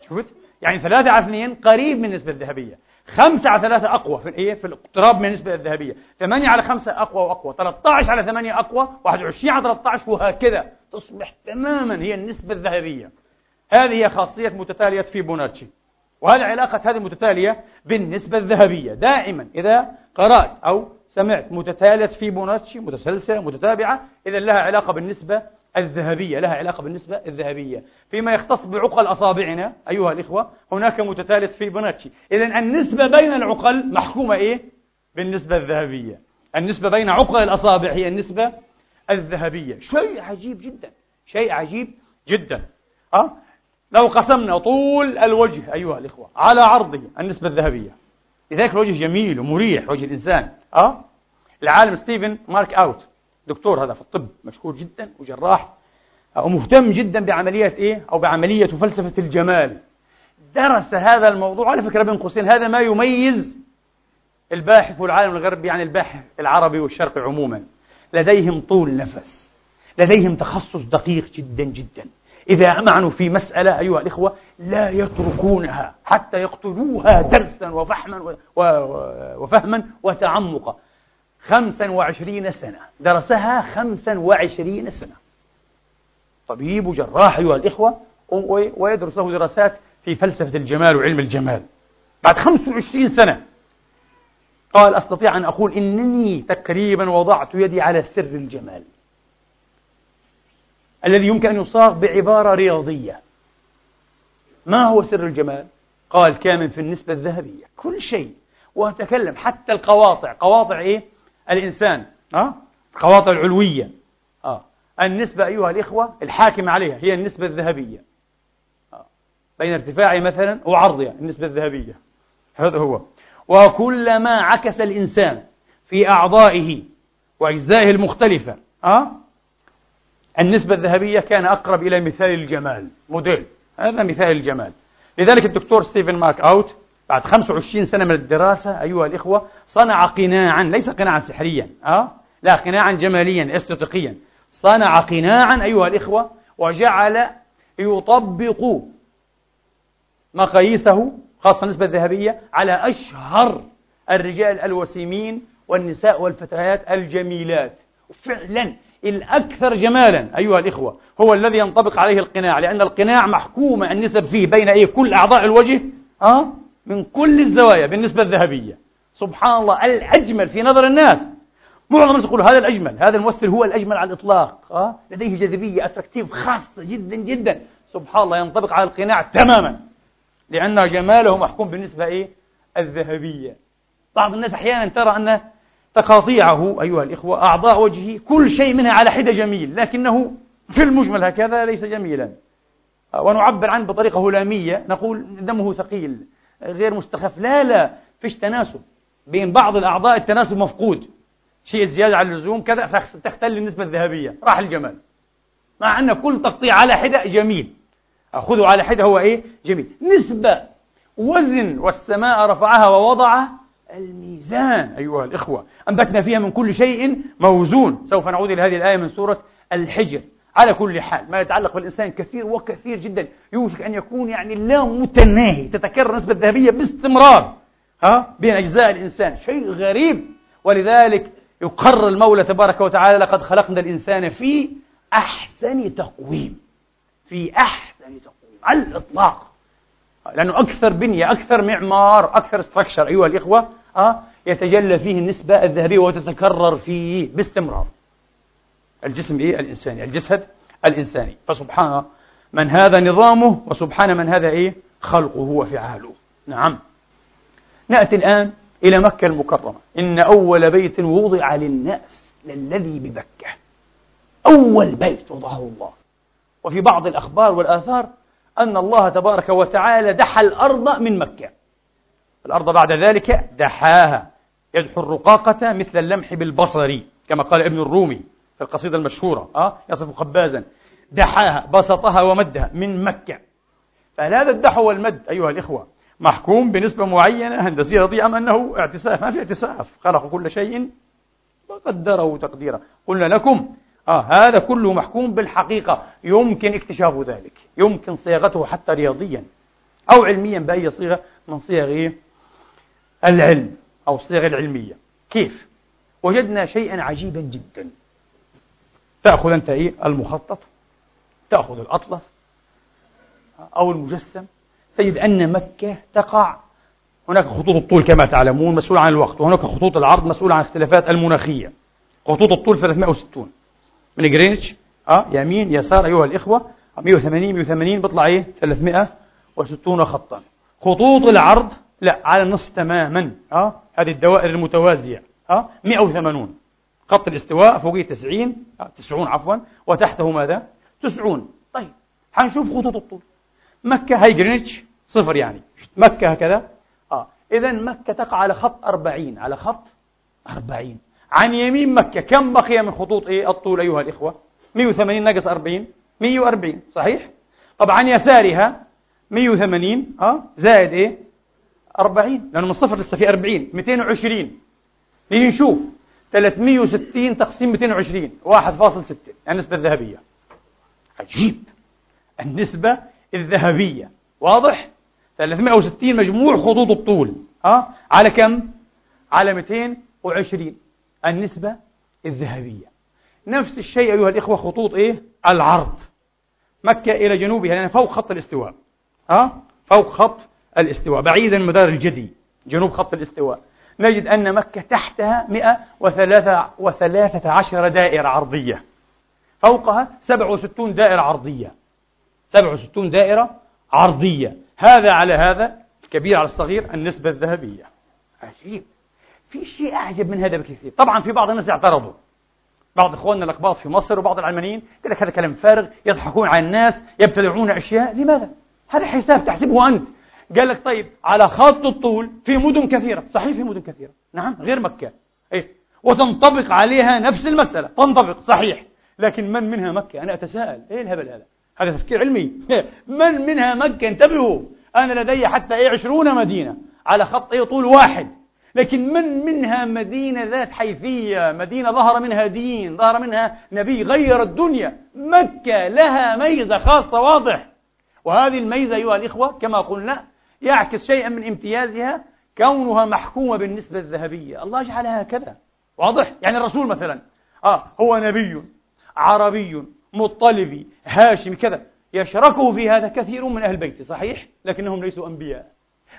شفت؟ يعني ثلاثة على اثنين قريب من النسبة الذهبية. خمسة على ثلاثة أقوى في إيه؟ في الاقتراب من النسبة الذهبية. ثمانية على خمسة أقوى وأقوى. 13 على ثمانية أقوى. 21 على 13 وهكذا. تصبح تماما هي النسبة الذهبية. هذه هي خاصية متتالية فيبوناتشي وهذه علاقة هذه المتتالية بالنسبة الذهبية. دائما إذا قرأت أو سمعت متتالية فيبوناتشي متسلسلة متتابعة إذا لها علاقة بالنسبة الذهبية لها علاقة بالنسبة الذهبية. فيما يختص بعقل أصابعنا أيها الإخوة هناك متتالية فيبوناتشي إذا النسبة بين العقل محكومة إيه؟ بالنسبة الذهبية. النسبة بين عقل الأصابع هي النسبة الذهبية. شيء عجيب جدا. شيء عجيب جدا. أه؟ لو قسمنا طول الوجه أيها الإخوة على عرضه النسبة الذهبية. لذلك الوجه جميل ومريح وجه الإنسان. أه؟ العالم ستيفن مارك أوت. دكتور هذا في الطب مشهور جدا وجراح ومهتم جدا بعملية إيه؟ أو بعملية فلسفة الجمال. درس هذا الموضوع على فكرة بين قوسين هذا ما يميز الباحث في العالم الغربي عن الباحث العربي والشرقي عموما. لديهم طول نفس لديهم تخصص دقيق جدا جدا. إذا أمعنوا في مسألة أيها الإخوة لا يتركونها حتى يقتلوها درسا وفحما وفهما وتعمقا. خمسا وعشرين سنة. درسها خمسا وعشرين سنة. طبيب وجراح أيها الإخوة ويدرس له دراسات في فلسفة الجمال وعلم الجمال. بعد 25 سنة قال أستطيع أن أقول إنني تقريبا وضعت يدي على سر الجمال. الذي يمكن أن يصاغ بعبارة رياضية. ما هو سر الجمال؟ قال كامن في النسبة الذهبية. كل شيء. وأتكلم حتى القواطع. قواطع إيه؟ الإنسان أه؟ القواطع العلوية أه؟ النسبة أيها الإخوة الحاكم عليها هي النسبة الذهبية أه؟ بين ارتفاعه مثلا وعرضها النسبة الذهبية هذا هو وكلما عكس الإنسان في أعضائه وأجزائه المختلفة أه؟ النسبة الذهبية كان أقرب إلى مثال الجمال موديل هذا مثال الجمال لذلك الدكتور ستيفن مارك أوت بعد 25 سنة من الدراسة أيها الإخوة صنع قناعا ليس قناعا سحريا أه؟ لا قناعا جماليا استطيقيا صنع قناعا أيها الإخوة وجعل يطبق مقاييسه خاصة النسبة الذهبية على أشهر الرجال الوسيمين والنساء والفتيات الجميلات وفعلا الأكثر جمالا أيها الإخوة هو الذي ينطبق عليه القناع لأن القناع محكومة النسب فيه بين أي كل أعضاء الوجه أه؟ من كل الزوايا بالنسبة الذهبية. سبحان الله الأجمل في نظر الناس. معظم الناس يقول هذا الأجمل هذا الممثل هو الأجمل على الإطلاق أه؟ لديه جاذبية أتراكتيف خاصة جدا جدا. سبحان الله ينطبق على القناع تماما. لأن جماله محكوم بالنسبة إيه؟ الذهبية. بعض الناس أحيانا ترى أن تقاطيعه أيها الإخوة أعضاء وجهه كل شيء منها على حدة جميل لكنه في المجمل هكذا ليس جميلا. ونعبر عنه بطريقة هلامية نقول دمه ثقيل. غير مستخف. لا لا فيش تناسب. بين بعض الأعضاء التناسب مفقود. شيء زيادة على اللزوم كذا تختل النسبة الذهبية. راح الجمال. مع أن كل تقطيع على حدة جميل. أخذه على حدة هو إيه؟ جميل. نسبة وزن والسماء رفعها ووضع الميزان أيها الإخوة. أنبتنا فيها من كل شيء موزون. سوف نعود إلى هذه الآية من سورة الحجر. على كل حال ما يتعلق بالإنسان كثير وكثير جدا يوشك أن يكون يعني لا متناهي تتكرر النسبة الذهبية باستمرار ها؟ بين أجزاء الإنسان شيء غريب. ولذلك يقرر المولى تبارك وتعالى لقد خلقنا الإنسان في أحسن تقويم. في أحسن أن تقوم على الإطلاق. لأنه أكثر بنية أكثر معمار أكثر استراكشر أيها الإخوة أه يتجلى فيه النسبة الذهبية وتتكرر فيه باستمرار. الجسم إيه؟ الإنساني الجسد الإنساني. فسبحان من هذا نظامه وسبحان من هذا إيه؟ خلقه وفعاله. نعم. نأتي الآن إلى مكة المكرمة. إن أول بيت وضع للناس للذي ببكة. أول بيت وضعه الله. وفي بعض الأخبار والآثار أن الله تبارك وتعالى دحى الأرض من مكة. الأرض بعد ذلك دحاها. يدحو الرقاقة مثل اللمح بالبصر كما قال ابن الرومي. في القصيدة المشهورة أه؟ يصف خبازا دحاها بسطها ومدها من مكة. فهذا الدحو والمد أيها الإخوة؟ محكوم بنسبة معينة هندسية رضيئة أم أنه اعتساف؟ ما في اعتساف. خلق كل شيء وقدره تقديرا قلنا لكم آه هذا كله محكوم بالحقيقة. يمكن اكتشاف ذلك. يمكن صياغته حتى رياضيا. أو علميا بأي صيغة من صيغ؟ العلم أو الصيغ العلمية. كيف؟ وجدنا شيئا عجيبا جدا. تأخذ أنت إيه؟ المخطط تأخذ الأطلس أو المجسم. تجد أن مكة تقع. هناك خطوط الطول كما تعلمون مسؤولة عن الوقت وهناك خطوط العرض مسؤولة عن الاختلافات المناخية. خطوط الطول 360 من جرينتش آه يمين يسار أيها الإخوة 180 180 بيطلع إيه؟ 360 خطا. خطوط العرض لا على النص تماما آه هذه الدوائر المتوازية آه 180 خط الاستواء فوقيه 90 آه 90 عفوا وتحته ماذا؟ 90 طيب حنشوف خطوط الطول. مكة هاي جرينتش صفر يعني. مكة هكذا. آه إذا مكة تقع على خط 40 على خط 40 عن يمين مكة كم بقي من خطوط إيه؟ الطول أيها الإخوة؟ 180 ناقص 40 140 صحيح؟ طب عن يسارها 180 ها زائد إيه؟ 40 لأنه من صفر لسه في 40 220 نيجي نشوف. 360 تقسيم 220 1.6 النسبة الذهبية. عجيب. النسبة الذهبية واضح؟ 360 مجموع خطوط الطول. ها؟ على كم؟ على 220 النسبة الذهبية. نفس الشيء أيها الإخوة خطوط إيه؟ العرض. مكة إلى جنوبها يعني فوق خط الاستواء. ها؟ فوق خط الاستواء بعيدا مدار الجدي جنوب خط الاستواء. نجد أن مكة تحتها 113 دائرة عرضية. فوقها 67 دائرة عرضية. 67 دائرة عرضية. هذا على هذا الكبير على الصغير النسبة الذهبية. عجيب. في شيء أعجب من هذا بكثير. طبعا في بعض الناس اعترضوا. بعض إخواننا الأقباط في مصر وبعض العلمانيين قال لك هذا كلام فارغ يضحكون على الناس يبتدعون أشياء. لماذا؟ هذا حساب تحسبه أنت. قال لك طيب على خط الطول في مدن كثيرة. صحيح في مدن كثيرة. نعم غير مكة. إيه؟ وتنطبق عليها نفس المسألة. تنطبق صحيح. لكن من منها مكة؟ أنا أتساءل. إيه الهبل هذا؟ هذا تفكير علمي. من منها مكة؟ انتبهوا. أنا لدي حتى إيه عشرون مدينة. على خط إيه طول واحد. لكن من منها مدينة ذات حيثية؟ مدينة ظهر منها دين ظهر منها نبي غير الدنيا. مكة لها ميزة خاصة واضح. وهذه الميزة أيها الإخوة كما قلنا يعكس شيئا من امتيازها كونها محكومة بالنسبة الذهبية. الله جعلها هكذا واضح؟ يعني الرسول مثلا آه هو نبي عربي مطلبي هاشمي كذا. يشركه في هذا كثير من أهل البيت صحيح؟ لكنهم ليسوا أنبياء.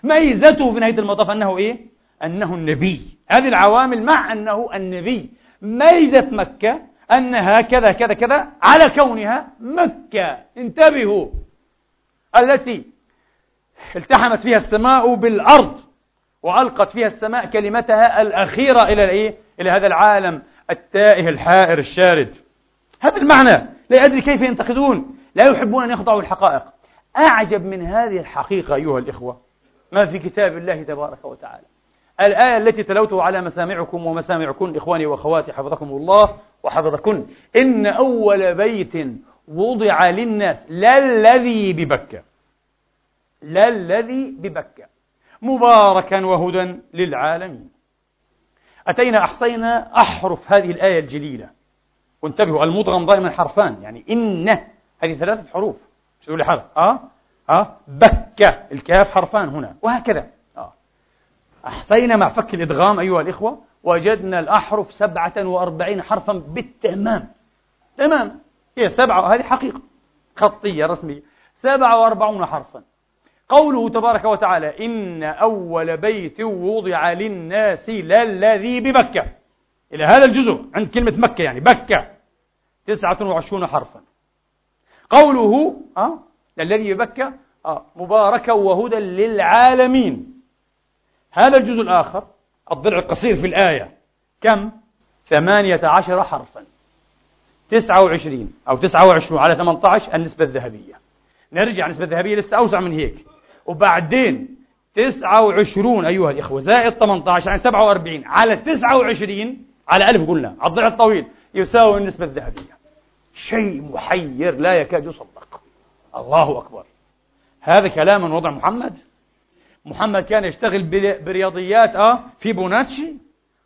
ميزته في نهاية المطاف أنه إيه؟ أنه النبي. هذه العوامل مع أنه النبي. ميزة مكة أنها كذا كذا كذا على كونها مكة. انتبهوا. التي التحمت فيها السماء بالأرض وألقت فيها السماء كلمتها الأخيرة إلى الإيه؟ إلى هذا العالم التائه الحائر الشارد. هذا المعنى لا أدري كيف ينتقدون. لا يحبون أن يخضعوا الحقائق أعجب من هذه الحقيقة أيها الإخوة ما في كتاب الله تبارك وتعالى. الآية التي تلوتها على مسامعكم ومسامعكم إخواني وأخواتي حفظكم الله وحفظكن. إن أول بيت وضع للناس للذي ببكة. للذي ببكة. مباركا وهدى للعالمين. أتينا أحصينا أحرف هذه الآية الجليلة. وانتبهوا المضغم دائما حرفان. يعني إن هذه ثلاثة حروف. مش لي حرف؟ أه؟ أه؟ بكة. الكاف حرفان هنا. وهكذا. أحصينا مع فك الإدغام أيها الإخوة وجدنا الأحرف سبعة وأربعين حرفا بالتمام. تمام. هي سبعة هذه حقيقة. خطية رسمية. سبعة وأربعون حرفا. قوله تبارك وتعالى إن أول بيت وضع للناس للذي ببكة إلى هذا الجزء عند كلمة مكة يعني بكة. تسعة وعشرون حرفا. قوله أه الذي ببكة أه مباركا وهدى للعالمين. هذا الجزء الآخر الضلع القصير في الآية. كم؟ ثمانية عشر حرفا. تسعة وعشرين أو تسعة وعشرون على ثمانية عشر النسبة الذهبية. نرجع النسبة الذهبية لسه أوسع من هيك. وبعدين تسعة وعشرون أيها الإخوة زائد 18 يعني 47 على 29 على ألف قلنا على الضلع الطويل يساوي النسبة الذهبية. شيء محير لا يكاد يصدق. الله أكبر. هذا كلام من وضع محمد؟ محمد كان يشتغل برياضيات آه فيبوناتشي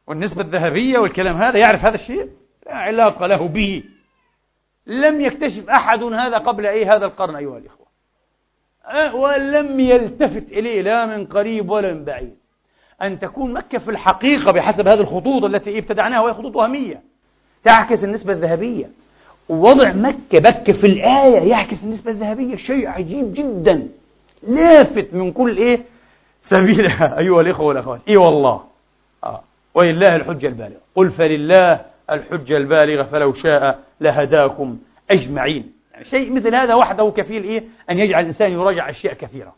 والنسبة الذهبية والكلام هذا يعرف هذا الشيء؟ لا علاقة له به. لم يكتشف أحد هذا قبل أي هذا القرن أيها الإخوة. ولم يلتفت إليه لا من قريب ولا من بعيد. أن تكون مكة في الحقيقة بحسب هذه الخطوط التي ابتدعناها وهي خطوط وهمية تعكس النسبة الذهبية. ووضع مكة بكة في الآية يعكس النسبة الذهبية شيء عجيب جدا. لافت من كل إيه؟ سبيلها أيها الإخوة والأخوات. إي والله. آه. ولله الحجة البالغة. قل فلله الحجة البالغة فلو شاء لهداكم أجمعين. شيء مثل هذا وحده كفيل إيه؟ أن يجعل الإنسان يراجع أشياء كثيرة.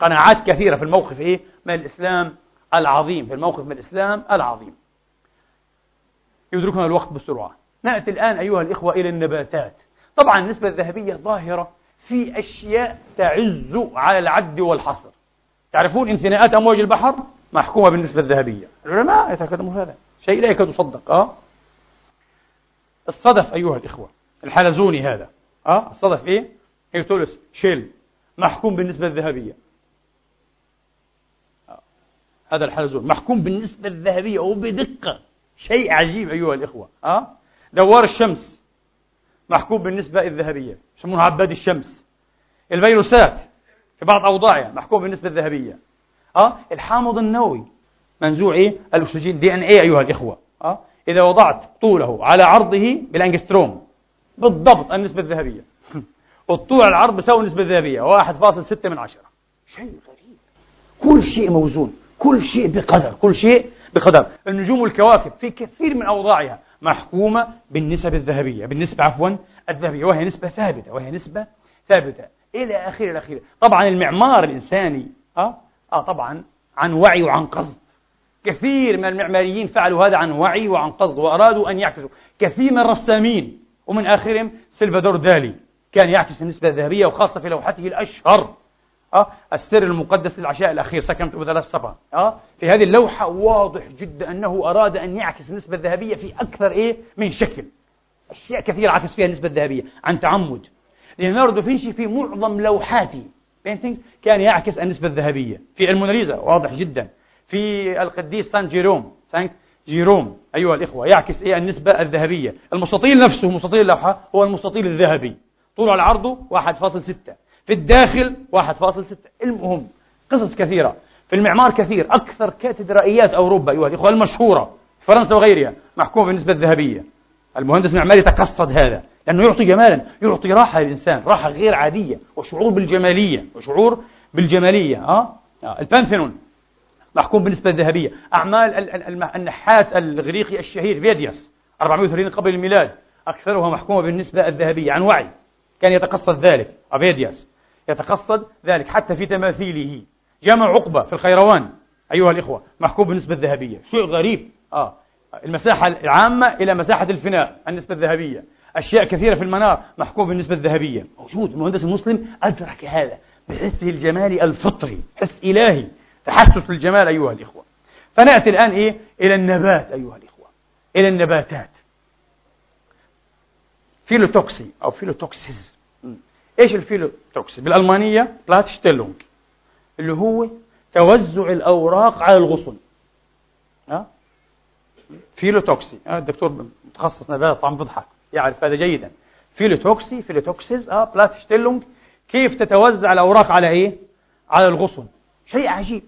قناعات كثيرة في الموقف إيه؟ من الإسلام العظيم في الموقف من الإسلام العظيم. يدركنا الوقت بسرعة. نأتي الآن أيها الإخوة إلى النباتات. طبعا النسبة الذهبية ظاهرة في أشياء تعز على العد والحصر. تعرفون انثناءات أمواج البحر محكومة بالنسبة الذهبية. العلماء يتكلمون هذا. شيء لا يكاد يصدق أه؟ الصدف أيها الإخوة الحلزوني هذا. أه؟ الصدف إيه؟ هيتولس شيل محكوم بالنسبة الذهبية أه؟ هذا الحلزون محكوم بالنسبة الذهبية وبدقة شيء عجيب أيها الإخوة أه؟ دوار الشمس محكوم بالنسبة الذهبية يسمونه عباد الشمس الفيروسات في بعض أوضاعها محكوم بالنسبة الذهبية أه؟ الحامض النووي منزوع إيه؟ الأكسجين دي إن إيه أيها الإخوة أه؟ إذا وضعت طوله على عرضه بالأنجستروم بالضبط النسبة الذهبية. الطول على العرض بيساوي النسبة الذهبية 1.6 من عشرة. شيء غريب. كل شيء موزون كل شيء بقدر. كل شيء بقدر. النجوم والكواكب في كثير من أوضاعها محكومة بالنسب الذهبية بالنسبة عفوا الذهبية وهي نسبة ثابتة وهي نسبة ثابتة. إلى آخره إلى آخره. طبعا المعمار الإنساني آه؟ آه طبعا عن وعي وعن قصد. كثير من المعماريين فعلوا هذا عن وعي وعن قصد وأرادوا أن يعكسوا. كثير من الرسامين ومن آخرهم سلفادور دالي كان يعكس النسبة الذهبية وخاصة في لوحته الأشهر. أه؟ السر المقدس للعشاء الأخير سكنت بثلاث صفا أه؟ في هذه اللوحة واضح جدا أنه أراد أن يعكس النسبة الذهبية في أكثر إيه؟ من شكل. أشياء كثيرة عكس فيها النسبة الذهبية. عن تعمد. ليوناردو دافنشي في معظم لوحاته بينتينجز كان يعكس النسبة الذهبية. في الموناليزا واضح جدا. في القديس سان جيروم سان جيروم. أيها الإخوة يعكس إيه؟ النسبة الذهبية. المستطيل نفسه مستطيل اللوحة هو المستطيل الذهبي. طوله على عرضه 1.6 في الداخل 1.6 المهم قصص كثيرة. في المعمار كثير. أكثر كاتدرائيات أوروبا أيها الإخوة المشهورة. فرنسا وغيرها محكومة بالنسبة الذهبية. المهندس المعماري تقصد هذا لأنه يعطي جمالا يعطي راحة للإنسان راحة غير عادية وشعور بالجمالية وشعور بالجمالية أه؟ آه. البانثينون محكوم بالنسبة الذهبية. أعمال النحات الإغريقي الشهير فيدياس 430 قبل الميلاد أكثرها محكومة بالنسبة الذهبية. عن وعي كان يتقصد ذلك أفيدياس يتقصد ذلك حتى في تماثيله. جامع عقبة في القيروان أيها الإخوة محكوم بالنسبة الذهبية. شيء غريب. آه. المساحة العامة إلى مساحة الفناء النسبة الذهبية. أشياء كثيرة في المنار محكوم بالنسبة الذهبية. موجود المهندس المسلم أدرك هذا بحسه الجمالي الفطري حس إلهي. تحسس للجمال أيها الإخوة. فنأتي الآن إيه؟ إلى النبات أيها الإخوة. إلى النباتات. phyllotaxy أو phyllotaxis. إيش ال phyllotaxy؟ بالألمانية Blattstellung اللي هو توزع الأوراق على الغصن. ها؟ phyllotaxy. آه الدكتور متخصص نبات طعم بضحك يعرف هذا جيدا. phyllotaxy phyllotaxis آه Blattstellung كيف تتوزع الأوراق على إيه؟ على الغصن. شيء عجيب.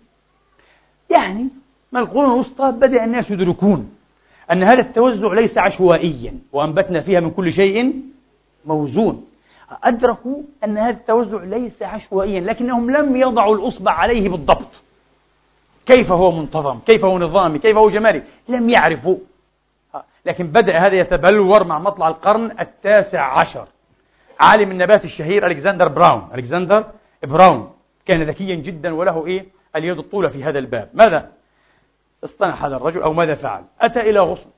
يعني من القرون الوسطى بدأ الناس يدركون أن هذا التوزع ليس عشوائيا وأنبتنا فيها من كل شيء موزون. أدركوا أن هذا التوزع ليس عشوائيا لكنهم لم يضعوا الأصبع عليه بالضبط. كيف هو منتظم؟ كيف هو نظامي؟ كيف هو جمالي؟ لم يعرفوا. لكن بدأ هذا يتبلور مع مطلع القرن التاسع عشر. عالم النبات الشهير ألكسندر براون. ألكسندر براون كان ذكيا جدا وله إيه؟ اليد الطولة في هذا الباب. ماذا اصطنع هذا الرجل أو ماذا فعل؟ أتى إلى غصن.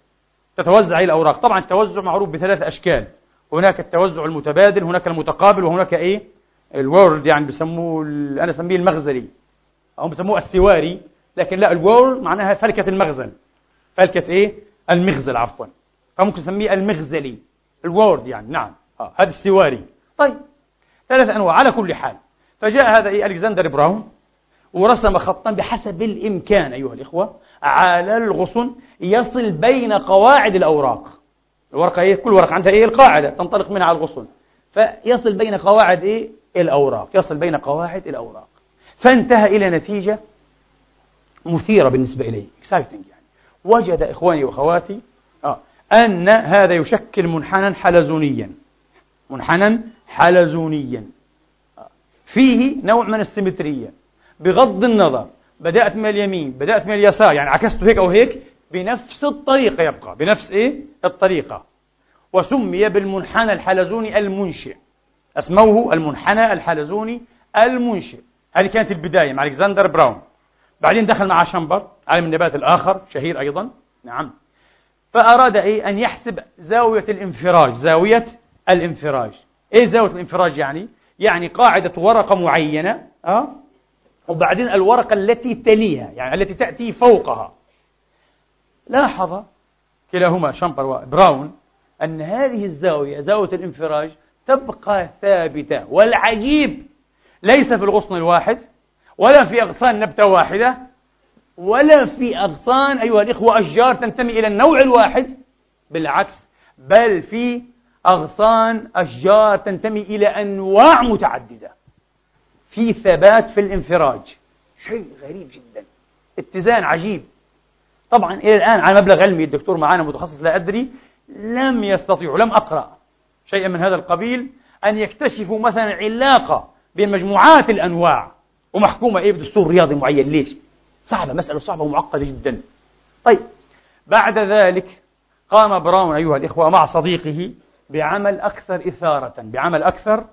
تتوزع الأوراق. طبعا التوزع معروف بثلاث أشكال. هناك التوزع المتبادل هناك المتقابل وهناك إيه؟ ال whorled يعني بسموه أنا أسميه المغزلي أو بسموه السواري لكن لا ال whorled معناها فلكة المغزل فلكة إيه؟ المغزل عفوا. فممكن نسميه المغزلي ال whorled يعني نعم. آه. هذا السواري طيب ثلاث أنواع على كل حال. فجاء هذا إيه؟ ألكسندر براون ورسم خطا بحسب الإمكان أيها الإخوة. على الغصن يصل بين قواعد الأوراق. الورقة إيه؟ كل ورقة عندها إيه؟ القاعدة. تنطلق منها على الغصن. فيصل بين قواعد إيه؟ الأوراق. يصل بين قواعد الأوراق. فانتهى إلى نتيجة مثيرة بالنسبة إليه. Exciting يعني. وجد إخواني وأخواتي آه أن هذا يشكل منحنى حلزونيا. منحنى حلزونيا. آه. فيه نوع من السيمترية. بغض النظر بدأت من اليمين بدأت من اليسار يعني عكسته هيك أو هيك بنفس الطريقة يبقى بنفس إيه؟ الطريقة. وسمي بالمنحنى الحلزوني المنشئ. أسموه المنحنى الحلزوني المنشئ. هذه كانت البداية مع ألكسندر براون. بعدين دخل مع شمبر عالم النبات الآخر شهير أيضا. نعم. فأراد إيه؟ أن يحسب زاوية الانفراج زاوية الانفراج. إيه زاوية الانفراج يعني؟ يعني قاعدة ورقة معينة أه؟ وبعدين الورقة التي تليها يعني التي تأتي فوقها. لاحظ كلاهما شامبر وبراون أن هذه الزاوية زاوية الانفراج تبقى ثابتة والعجيب ليس في الغصن الواحد ولا في أغصان نبتة واحدة ولا في أغصان أيها الإخوة أشجار تنتمي إلى النوع الواحد بالعكس بل في أغصان أشجار تنتمي إلى أنواع متعددة. في ثبات في الانفراج. شيء غريب جدا. اتزان عجيب. طبعا إلى الآن على مبلغ علمي الدكتور معانا متخصص لا أدري لم يستطيعوا لم أقرأ شيئا من هذا القبيل أن يكتشفوا مثلا علاقة بين مجموعات الأنواع. ومحكومة إيه بدستور رياضي معين ليش؟ صعبة مسألة صعبة ومعقدة جدا. طيب بعد ذلك قام براون أيها الإخوة مع صديقه بعمل أكثر إثارة بعمل أكثر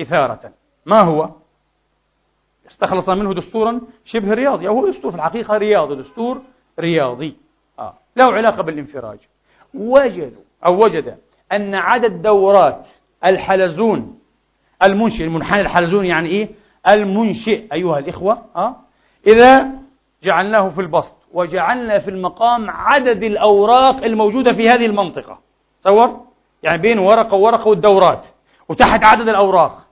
إثارة. ما هو؟ استخلص منه دستورا شبه رياضي. أو هو دستور في الحقيقة رياضي دستور رياضي. آه. له علاقة بالانفراج. وجدوا أو وجد أن عدد دورات الحلزون المنشئ المنحنى الحلزون يعني إيه؟ المنشئ أيها الإخوة. آه؟ إذا جعلناه في البسط وجعلنا في المقام عدد الأوراق الموجودة في هذه المنطقة. تصور؟ يعني بين ورقة وورقة والدورات. وتحت عدد الأوراق.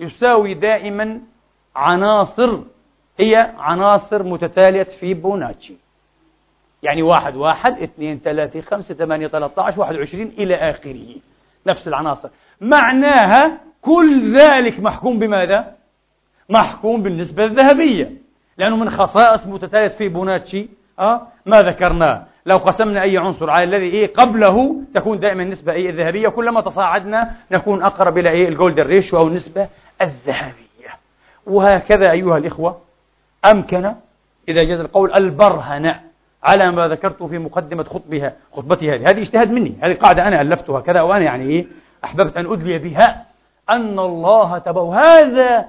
يساوي دائما عناصر هي عناصر متتالية في بوناتشي. يعني واحد واحد اثنين ثلاثة خمسة ثمانية ثلاثة عشر واحد وعشرين إلى آخره. نفس العناصر. معناها كل ذلك محكوم بماذا؟ محكوم بالنسبة الذهبية. لأنه من خصائص متتالية فيبوناتشي أه؟ ما ذكرناه لو قسمنا أي عنصر على الذي إيه قبله تكون دائما النسبة إيه الذهبية. كلما تصاعدنا نكون أقرب إلى إيه ال golden ratio أو النسبة الذهبية. وهكذا أيها الإخوة أمكن إذا جاز القول البرهنة على ما ذكرت في مقدمة خطبها خطبتي هذه. هذه اجتهاد مني هذه قاعدة أنا ألفتها كذا وأنا يعني إيه أحببت أن أدلي بها أن الله تبو هذا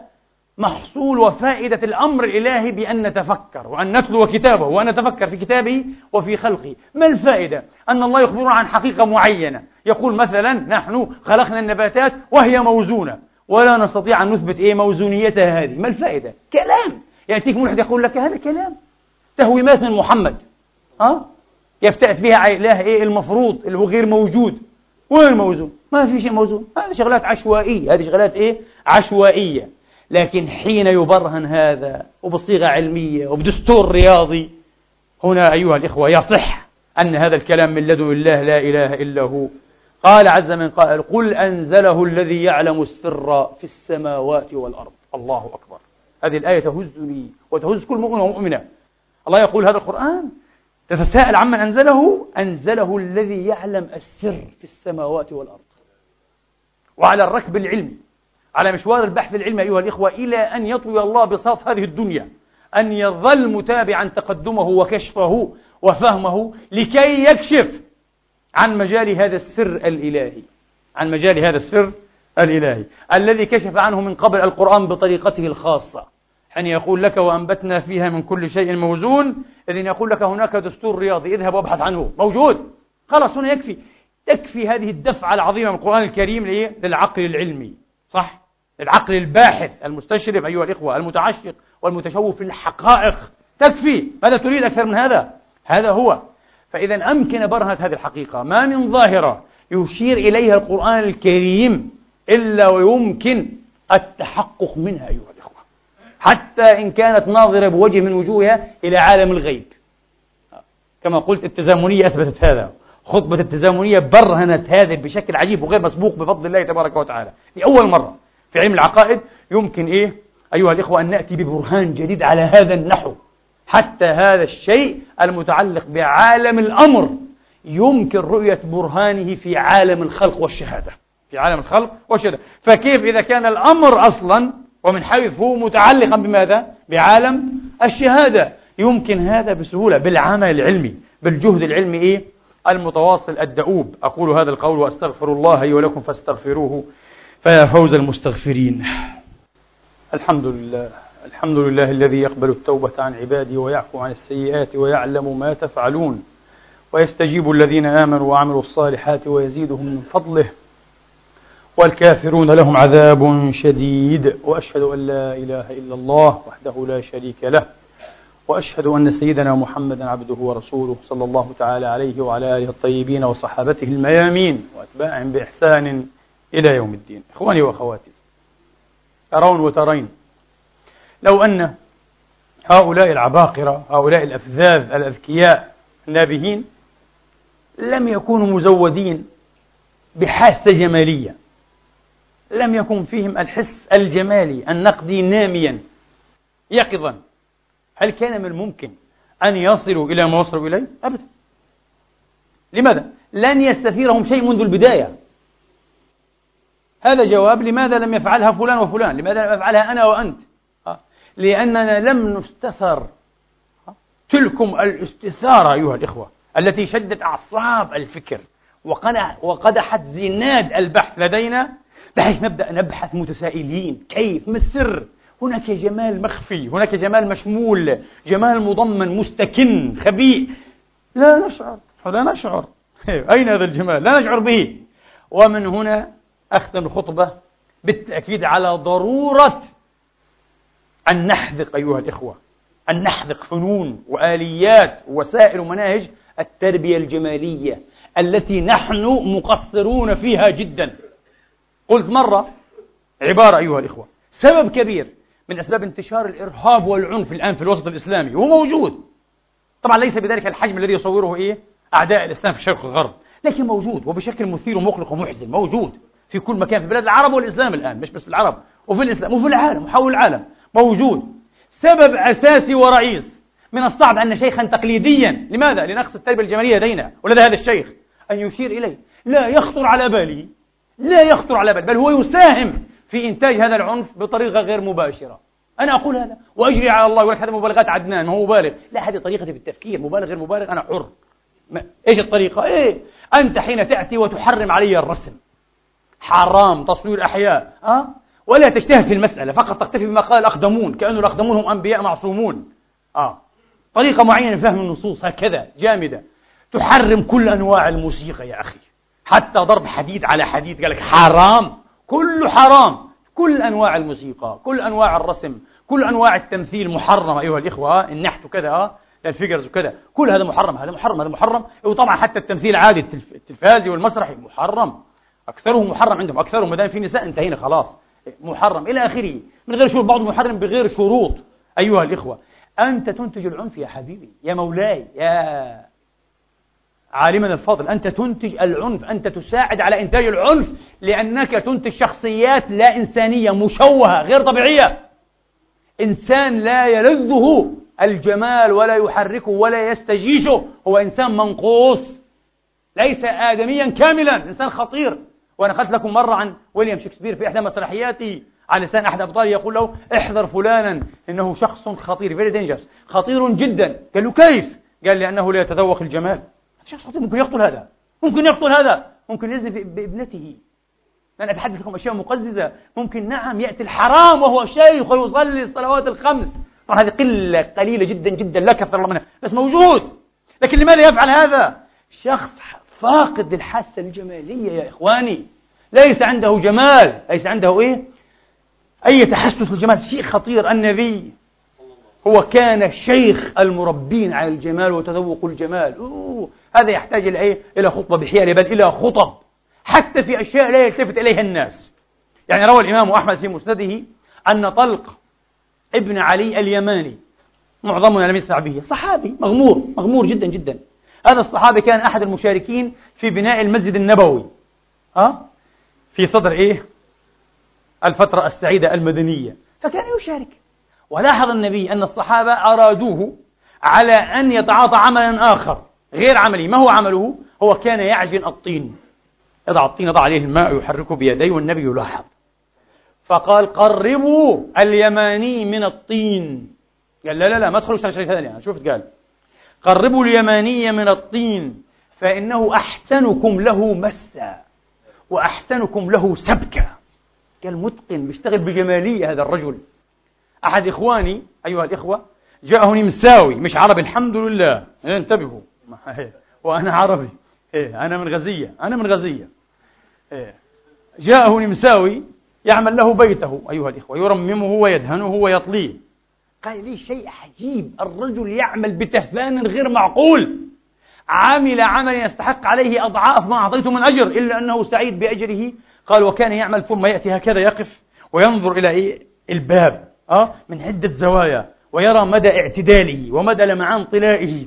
محصول وفائدة الأمر الإلهي بأن نتفكر وأن نتلو كتابه وأن نتفكر في كتابه وفي خلقه. ما الفائدة؟ أن الله يخبرنا عن حقيقة معينة. يقول مثلا نحن خلقنا النباتات وهي موزونة. ولا نستطيع أن نثبت إيه موزونيتها هذه. ما الفائدة؟ كلام. يأتيك ملحد يقول لك هذا كلام. تهويمات من محمد. ها؟ يفتئت بها إله إيه المفروض اللي هو غير موجود. وين موزون؟ ما في شيء موزون. هذه شغلات عشوائية. هذه شغلات إيه؟ عشوائية. لكن حين يبرهن هذا وبصيغة علمية وبدستور رياضي هنا أيها الإخوة يصح أن هذا الكلام من لدن الله لا إله إلا هو. قال عز من قائل قل أنزله الذي يعلم السر في السماوات والأرض. الله أكبر. هذه الآية تهزني وتهز كل مؤمن ومؤمنة. الله يقول هذا القرآن تتساءل عمن أنزله؟ أنزله الذي يعلم السر في السماوات والأرض. وعلى الركب العلمي على مشوار البحث العلمي أيها الإخوة إلى أن يطوي الله بساط هذه الدنيا أن يظل متابعا تقدمه وكشفه وفهمه لكي يكشف عن مجال هذا السر الإلهي. عن مجال هذا السر الإلهي. الذي كشف عنه من قبل القرآن بطريقته الخاصة. حين يقول لك وأنبتنا فيها من كل شيء موزون إذن يقول لك هناك دستور رياضي. اذهب وابحث عنه. موجود. خلاص هنا يكفي. تكفي هذه الدفعة العظيمة من القرآن الكريم للعقل العلمي. صح؟ للعقل الباحث المستشرف أيها الإخوة المتعشق والمتشوف في الحقائق. تكفي. ماذا تريد أكثر من هذا؟ هذا هو فإذا أمكن برهنة هذه الحقيقة. ما من ظاهرة يشير إليها القرآن الكريم إلا ويمكن التحقق منها أيها الإخوة. حتى إن كانت ناظرة بوجه من وجوهها إلى عالم الغيب. كما قلت التزامنية أثبتت هذا. خطبة التزامنية برهنت هذا بشكل عجيب وغير مسبوق بفضل الله تبارك وتعالى. لأول مرة في علم العقائد يمكن إيه؟ أيها الإخوة أن نأتي ببرهان جديد على هذا النحو. حتى هذا الشيء المتعلق بعالم الأمر يمكن رؤية برهانه في عالم الخلق والشهادة. في عالم الخلق والشهادة. فكيف إذا كان الأمر أصلا ومن حيث هو متعلقا بماذا؟ بعالم الشهادة. يمكن هذا بسهولة بالعمل العلمي. بالجهد العلمي إيه؟ المتواصل الدؤوب. أقول هذا القول وأستغفر الله لي ولكم فاستغفروه. فيا فوز المستغفرين. الحمد لله. الحمد لله الذي يقبل التوبة عن عباده ويعفو عن السيئات ويعلم ما تفعلون ويستجيب الذين آمنوا وعملوا الصالحات ويزيدهم من فضله والكافرون لهم عذاب شديد وأشهد أن لا إله إلا الله وحده لا شريك له وأشهد أن سيدنا محمدا عبده ورسوله صلى الله تعالى عليه وعلى آله الطيبين وصحابته الميامين وأتباعهم بإحسان إلى يوم الدين. إخواني وأخواتي ترون وترين لو أن هؤلاء العباقرة هؤلاء الأفذاذ الأذكياء النابهين لم يكونوا مزودين بحاسة جمالية لم يكن فيهم الحس الجمالي النقدي ناميا يقظا هل كان من الممكن أن يصلوا إلى ما وصلوا إليه؟ أبدا لماذا؟ لن يستثيرهم شيء منذ البداية هذا جواب لماذا لم يفعلها فلان وفلان لماذا لم يفعلها أنا وأنت. لأننا لم نستثر. تلكم الاستثارة أيها الإخوة التي شدت أعصاب الفكر وقدحت زناد البحث لدينا بحيث نبدأ نبحث متسائلين. كيف؟ ما السر؟ هناك جمال مخفي هناك جمال مشمول جمال مضمن مستكن خبيء. لا نشعر لا نشعر. أين هذا الجمال؟ لا نشعر به. ومن هنا أختم الخطبة بالتأكيد على ضرورة أن نحذق أيها الإخوة أن نحذق فنون وآليات ووسائل ومناهج التربية الجمالية التي نحن مقصرون فيها جدا. قلت مرة عبارة أيها الإخوة سبب كبير من أسباب انتشار الإرهاب والعنف الآن في الوسط الإسلامي هو موجود. طبعا ليس بذلك الحجم الذي يصوره إيه؟ أعداء الإسلام في الشرق والغرب لكن موجود وبشكل مثير ومقلق ومحزن موجود في كل مكان في بلاد العرب والإسلام الآن مش بس في العرب وفي الإسلام وفي العالم وحول العالم. موجود. سبب أساسي ورئيس. من الصعب أن شيخا تقليديا. لماذا؟ لنقص التربية الجمالية لدينا ولدى هذا الشيخ. أن يشير إليه. لا يخطر على باله لا يخطر على باله بل هو يساهم في إنتاج هذا العنف بطريقة غير مباشرة. أنا أقول هذا. وأجري على الله. يقول لك هذا مبالغات عدنان. ما هو مبالغ. لا هذه طريقتي في التفكير. مبالغ غير مبالغ. أنا حر. ما إيش الطريقة؟ إيه. أنت حين تأتي وتحرم علي الرسم. حرام. تصوير أحياء. أه؟ ولا تجتهد في المسألة فقط تكتفي بما قال الأقدمون كأن الأقدمون هم أنبياء معصومون. آه. طريقة معينة لفهم النصوص هكذا جامدة. تحرم كل أنواع الموسيقى يا أخي. حتى ضرب حديد على حديد قال لك حرام. كله حرام. كل أنواع الموسيقى كل أنواع الرسم كل أنواع التمثيل محرم أيها الإخوة النحت وكذا آه الفيجرز وكذا كل هذا محرم هذا محرم هذا محرم. وطبعا حتى التمثيل عادي التلفازي والمسرحي محرم. أكثره محرم عندهم أكثرهم ما دام في نساء انتهينا خلاص. محرم إلى آخره. من غير شروط بعض محرم بغير شروط. أيها الإخوة أنت تنتج العنف يا حبيبي يا مولاي يا عالمنا الفاضل. أنت تنتج العنف أنت تساعد على إنتاج العنف لأنك تنتج شخصيات لا إنسانية مشوهة غير طبيعية. إنسان لا يلذه الجمال ولا يحركه ولا يستجيشه. هو إنسان منقوص ليس آدميا كاملا إنسان خطير. وأنا قلت لكم مرة عن ويليام شكسبير في إحدى مسرحياته على لسان أحد أبطاله يقول له احذر فلانا إنه شخص خطير very dangerous خطير جدا. قال له كيف؟ قال لأنه لا يتذوق الجمال. شخص خطير ممكن يقتل هذا. ممكن يقتل هذا. ممكن يزني بابنته أنا أتحدث لكم أشياء مقززة. ممكن نعم يأتي الحرام وهو شيخ ويصلي الصلوات الخمس. طبعا هذه قلة قليلة جدا جدا لا كثر الله منها. بس موجود. لكن لماذا يفعل هذا؟ شخص فاقد للحاسة الجمالية يا إخواني. ليس عنده جمال. ليس عنده إيه؟ أي تحسس الجمال شيء خطير. النبي هو كان شيخ المربين على الجمال وتذوق الجمال. أوه. هذا يحتاج إلى إيه؟ إلى خطبة بحيال بل إلى خطب. حتى في أشياء لا يلتفت إليها الناس. يعني روى الإمام أحمد في مسنده أن طلق ابن علي اليماني. معظمنا لم يسمع به. صحابي. مغمور. مغمور جدا جدا. هذا الصحابي كان أحد المشاركين في بناء المسجد النبوي. ها؟ في صدر إيه؟ الفترة السعيدة المدنية. فكان يشارك. ولاحظ النبي أن الصحابة أرادوه على أن يتعاطى عملا آخر غير عملي. ما هو عمله؟ هو كان يعجن الطين. يضع الطين يضع عليه الماء ويحركه بيديه والنبي يلاحظ. فقال قربوا اليماني من الطين. قال لا لا لا ما تدخلوش شيء ثاني. شفت؟ قال قربوا اليماني من الطين فإنه أحسنكم له مسا وأحسنكم له سبكا. قال متقن بيشتغل بجمالية هذا الرجل. أحد إخواني أيها الإخوة جاءه نمساوي مش عربي الحمد لله. انتبهوا. وأنا عربي. إيه أنا من غزية أنا من غزية. إيه جاءه نمساوي يعمل له بيته أيها الإخوة يرممه ويدهنه ويطليه. قال لي شيء عجيب. الرجل يعمل بتهفان غير معقول. عمل عملا يستحق عليه أضعاف ما أعطيته من أجر إلا أنه سعيد بأجره. قال وكان يعمل ثم يأتي هكذا يقف وينظر إلى إيه؟ الباب أه؟ من عدة زوايا. ويرى مدى اعتداله ومدى لمعان طلائه.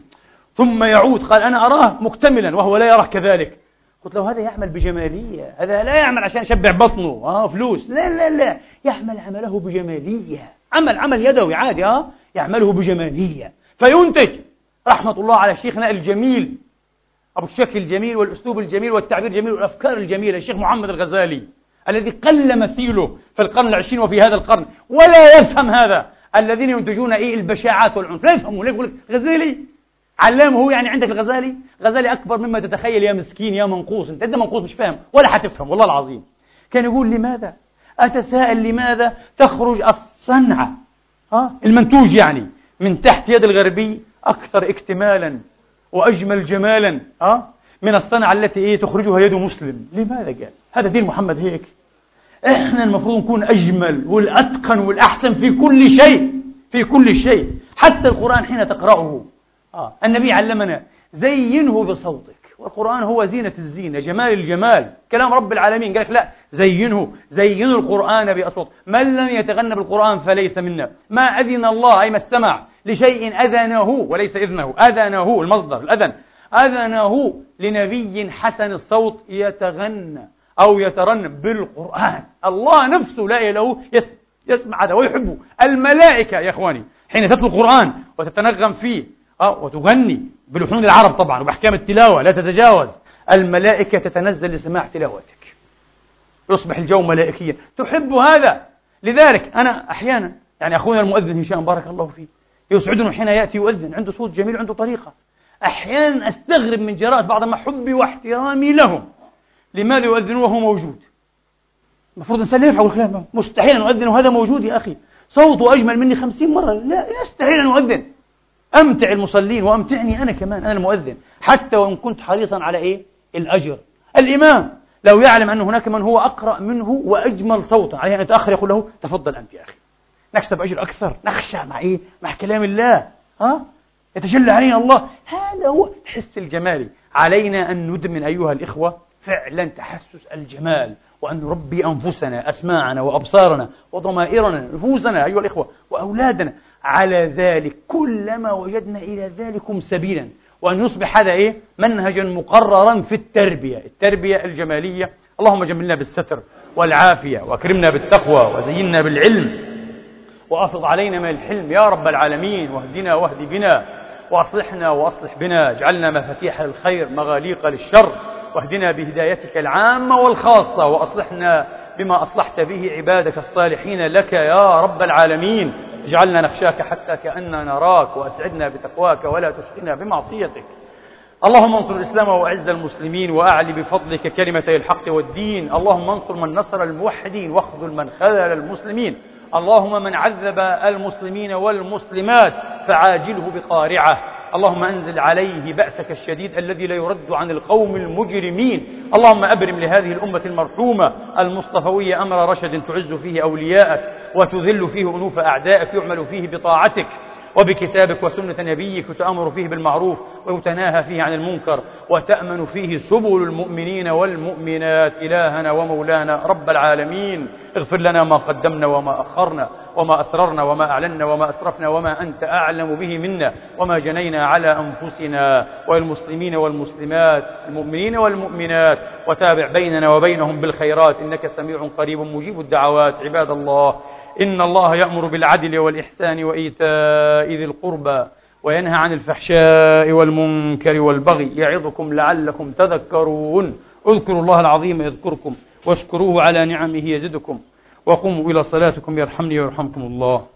ثم يعود قال أنا أراه مكتملا وهو لا يراه كذلك. قلت له هذا يعمل بجمالية هذا لا يعمل عشان يشبع بطنه آه فلوس. لا لا لا يعمل عمله بجمالية. عمل عمل يدوي عادي آه يعمله بجمالية. فينتج. رحمة الله على شيخنا الجميل أبو الشكل الجميل والأسلوب الجميل والتعبير الجميل والأفكار الجميلة الشيخ محمد الغزالي الذي قل مثيله في القرن العشرين وفي هذا القرن. ولا يفهم هذا. الذين ينتجون إيه؟ البشاعات والعنف. لا يفهموا لا يقول غزالي. علامه هو يعني عندك الغزالي؟ غزالي أكبر مما تتخيل يا مسكين يا منقوص. أنت أنت منقوص مش فاهم. ولا حتفهم والله العظيم. كان يقول لماذا؟ أتساءل لماذا تخرج الصنعة ها؟ المنتوج يعني. من تحت يد الغربي أكثر اكتمالا وأجمل جمالا ها؟ من الصنعة التي إيه تخرجها يد مسلم. لماذا قال؟ هذا دين محمد هيك. إحنا المفروض نكون أجمل والأتقن والأحسن في كل شيء في كل شيء. حتى القرآن حين تقرأه. آه. النبي علمنا زينه بصوتك. والقرآن هو زينة الزينة جمال الجمال. كلام رب العالمين. قال لك لا زينه زينوا القرآن بأصوات. من لم يتغنى بالقرآن فليس منا. ما أذن الله أي ما استمع لشيء أذنه وليس إذنه. أذنه المصدر الأذن. أذنه لنبي حسن الصوت يتغنى أو يترنم بالقرآن. الله نفسه لا له يسمع هذا ويحبه. الملائكة يا إخواني حين تتلو القرآن وتتنغم فيه أه وتغني بلحون العرب طبعا وبأحكام التلاوة لا تتجاوز. الملائكة تتنزل لسماع تلاوتك. يصبح الجو ملائكيا. تحب هذا؟ لذلك أنا أحيانا يعني أخونا المؤذن هشام بارك الله فيه يسعدني حين يأتي يؤذن عنده صوت جميل عنده طريقة. أحيانا أستغرب من جراءة بعض محبي واحترامي لهم. لماذا يؤذنون وهو موجود؟ المفروض الإنسان لا يفعل الكلام مستحيل أن أؤذن وهذا موجود يا أخي. صوته أجمل مني خمسين مرة. لا يستحيل أن أؤذن. أمتع المصلين وأمتعني أنا كمان أنا المؤذن حتى وإن كنت حريصا على إيه؟ الأجر. الإمام لو يعلم أن هناك من هو أقرأ منه وأجمل صوتا عليه أن يتأخر يقول له تفضل أنت يا أخي. نكسب أجر أكثر نخشى مع إيه؟ مع كلام الله. ها؟ يتجلى علينا الله. هذا هو الحس الجمالي. علينا أن ندمن أيها الإخوة فعلا تحسس الجمال وأن نربي أنفسنا أسماعنا وأبصارنا وضمائرنا نفوسنا أيها الإخوة وأولادنا. على ذلك كلما وجدنا إلى ذلكم سبيلا. وأن يصبح هذا إيه؟ منهجا مقررا في التربية التربية الجمالية. اللهم جملنا بالستر والعافية وأكرمنا بالتقوى وزينا بالعلم وأفض علينا من الحلم. يا رب العالمين واهدنا واهد بنا وأصلحنا وأصلح بنا. اجعلنا مفاتيح للخير مغاليق للشر. واهدنا بهدايتك العامة والخاصة وأصلحنا بما أصلحت به عبادك الصالحين لك يا رب العالمين. اجعلنا نخشاك حتى كأننا نراك وأسعدنا بتقواك ولا تشقنا بمعصيتك. اللهم انصر الإسلام وأعز المسلمين وأعلي بفضلك كلمتي الحق والدين. اللهم انصر من نصر الموحدين واخذل من خذل المسلمين. اللهم من عذب المسلمين والمسلمات فعاجله بقارعة. اللهم انزل عليه بأسك الشديد الذي لا يرد عن القوم المجرمين. اللهم أبرم لهذه الأمة المرحومة المصطفوية أمر رشد تعز فيه أولياءك وتذل فيه أنوف أعدائك يعمل فيه بطاعتك وبكتابك وسنة نبيك وتأمر فيه بالمعروف ويتناهى فيه عن المنكر وتأمن فيه سبل المؤمنين والمؤمنات إلهنا ومولانا رب العالمين. اغفر لنا ما قدمنا وما أخرنا. وما أسررنا وما أعلنا وما أسرفنا وما أنت أعلم به منا وما جنينا على أنفسنا والمسلمين والمسلمات المؤمنين والمؤمنات وتابع بيننا وبينهم بالخيرات إنك سميع قريب مجيب الدعوات عباد الله. إن الله يأمر بالعدل والإحسان وإيتاء ذي القربى وينهى عن الفحشاء والمنكر والبغي يعظكم لعلكم تذكرون. اذكروا الله العظيم يذكركم واشكروه على نعمه يزدكم. وقوموا إلى صلاتكم يرحمني ويرحمكم الله.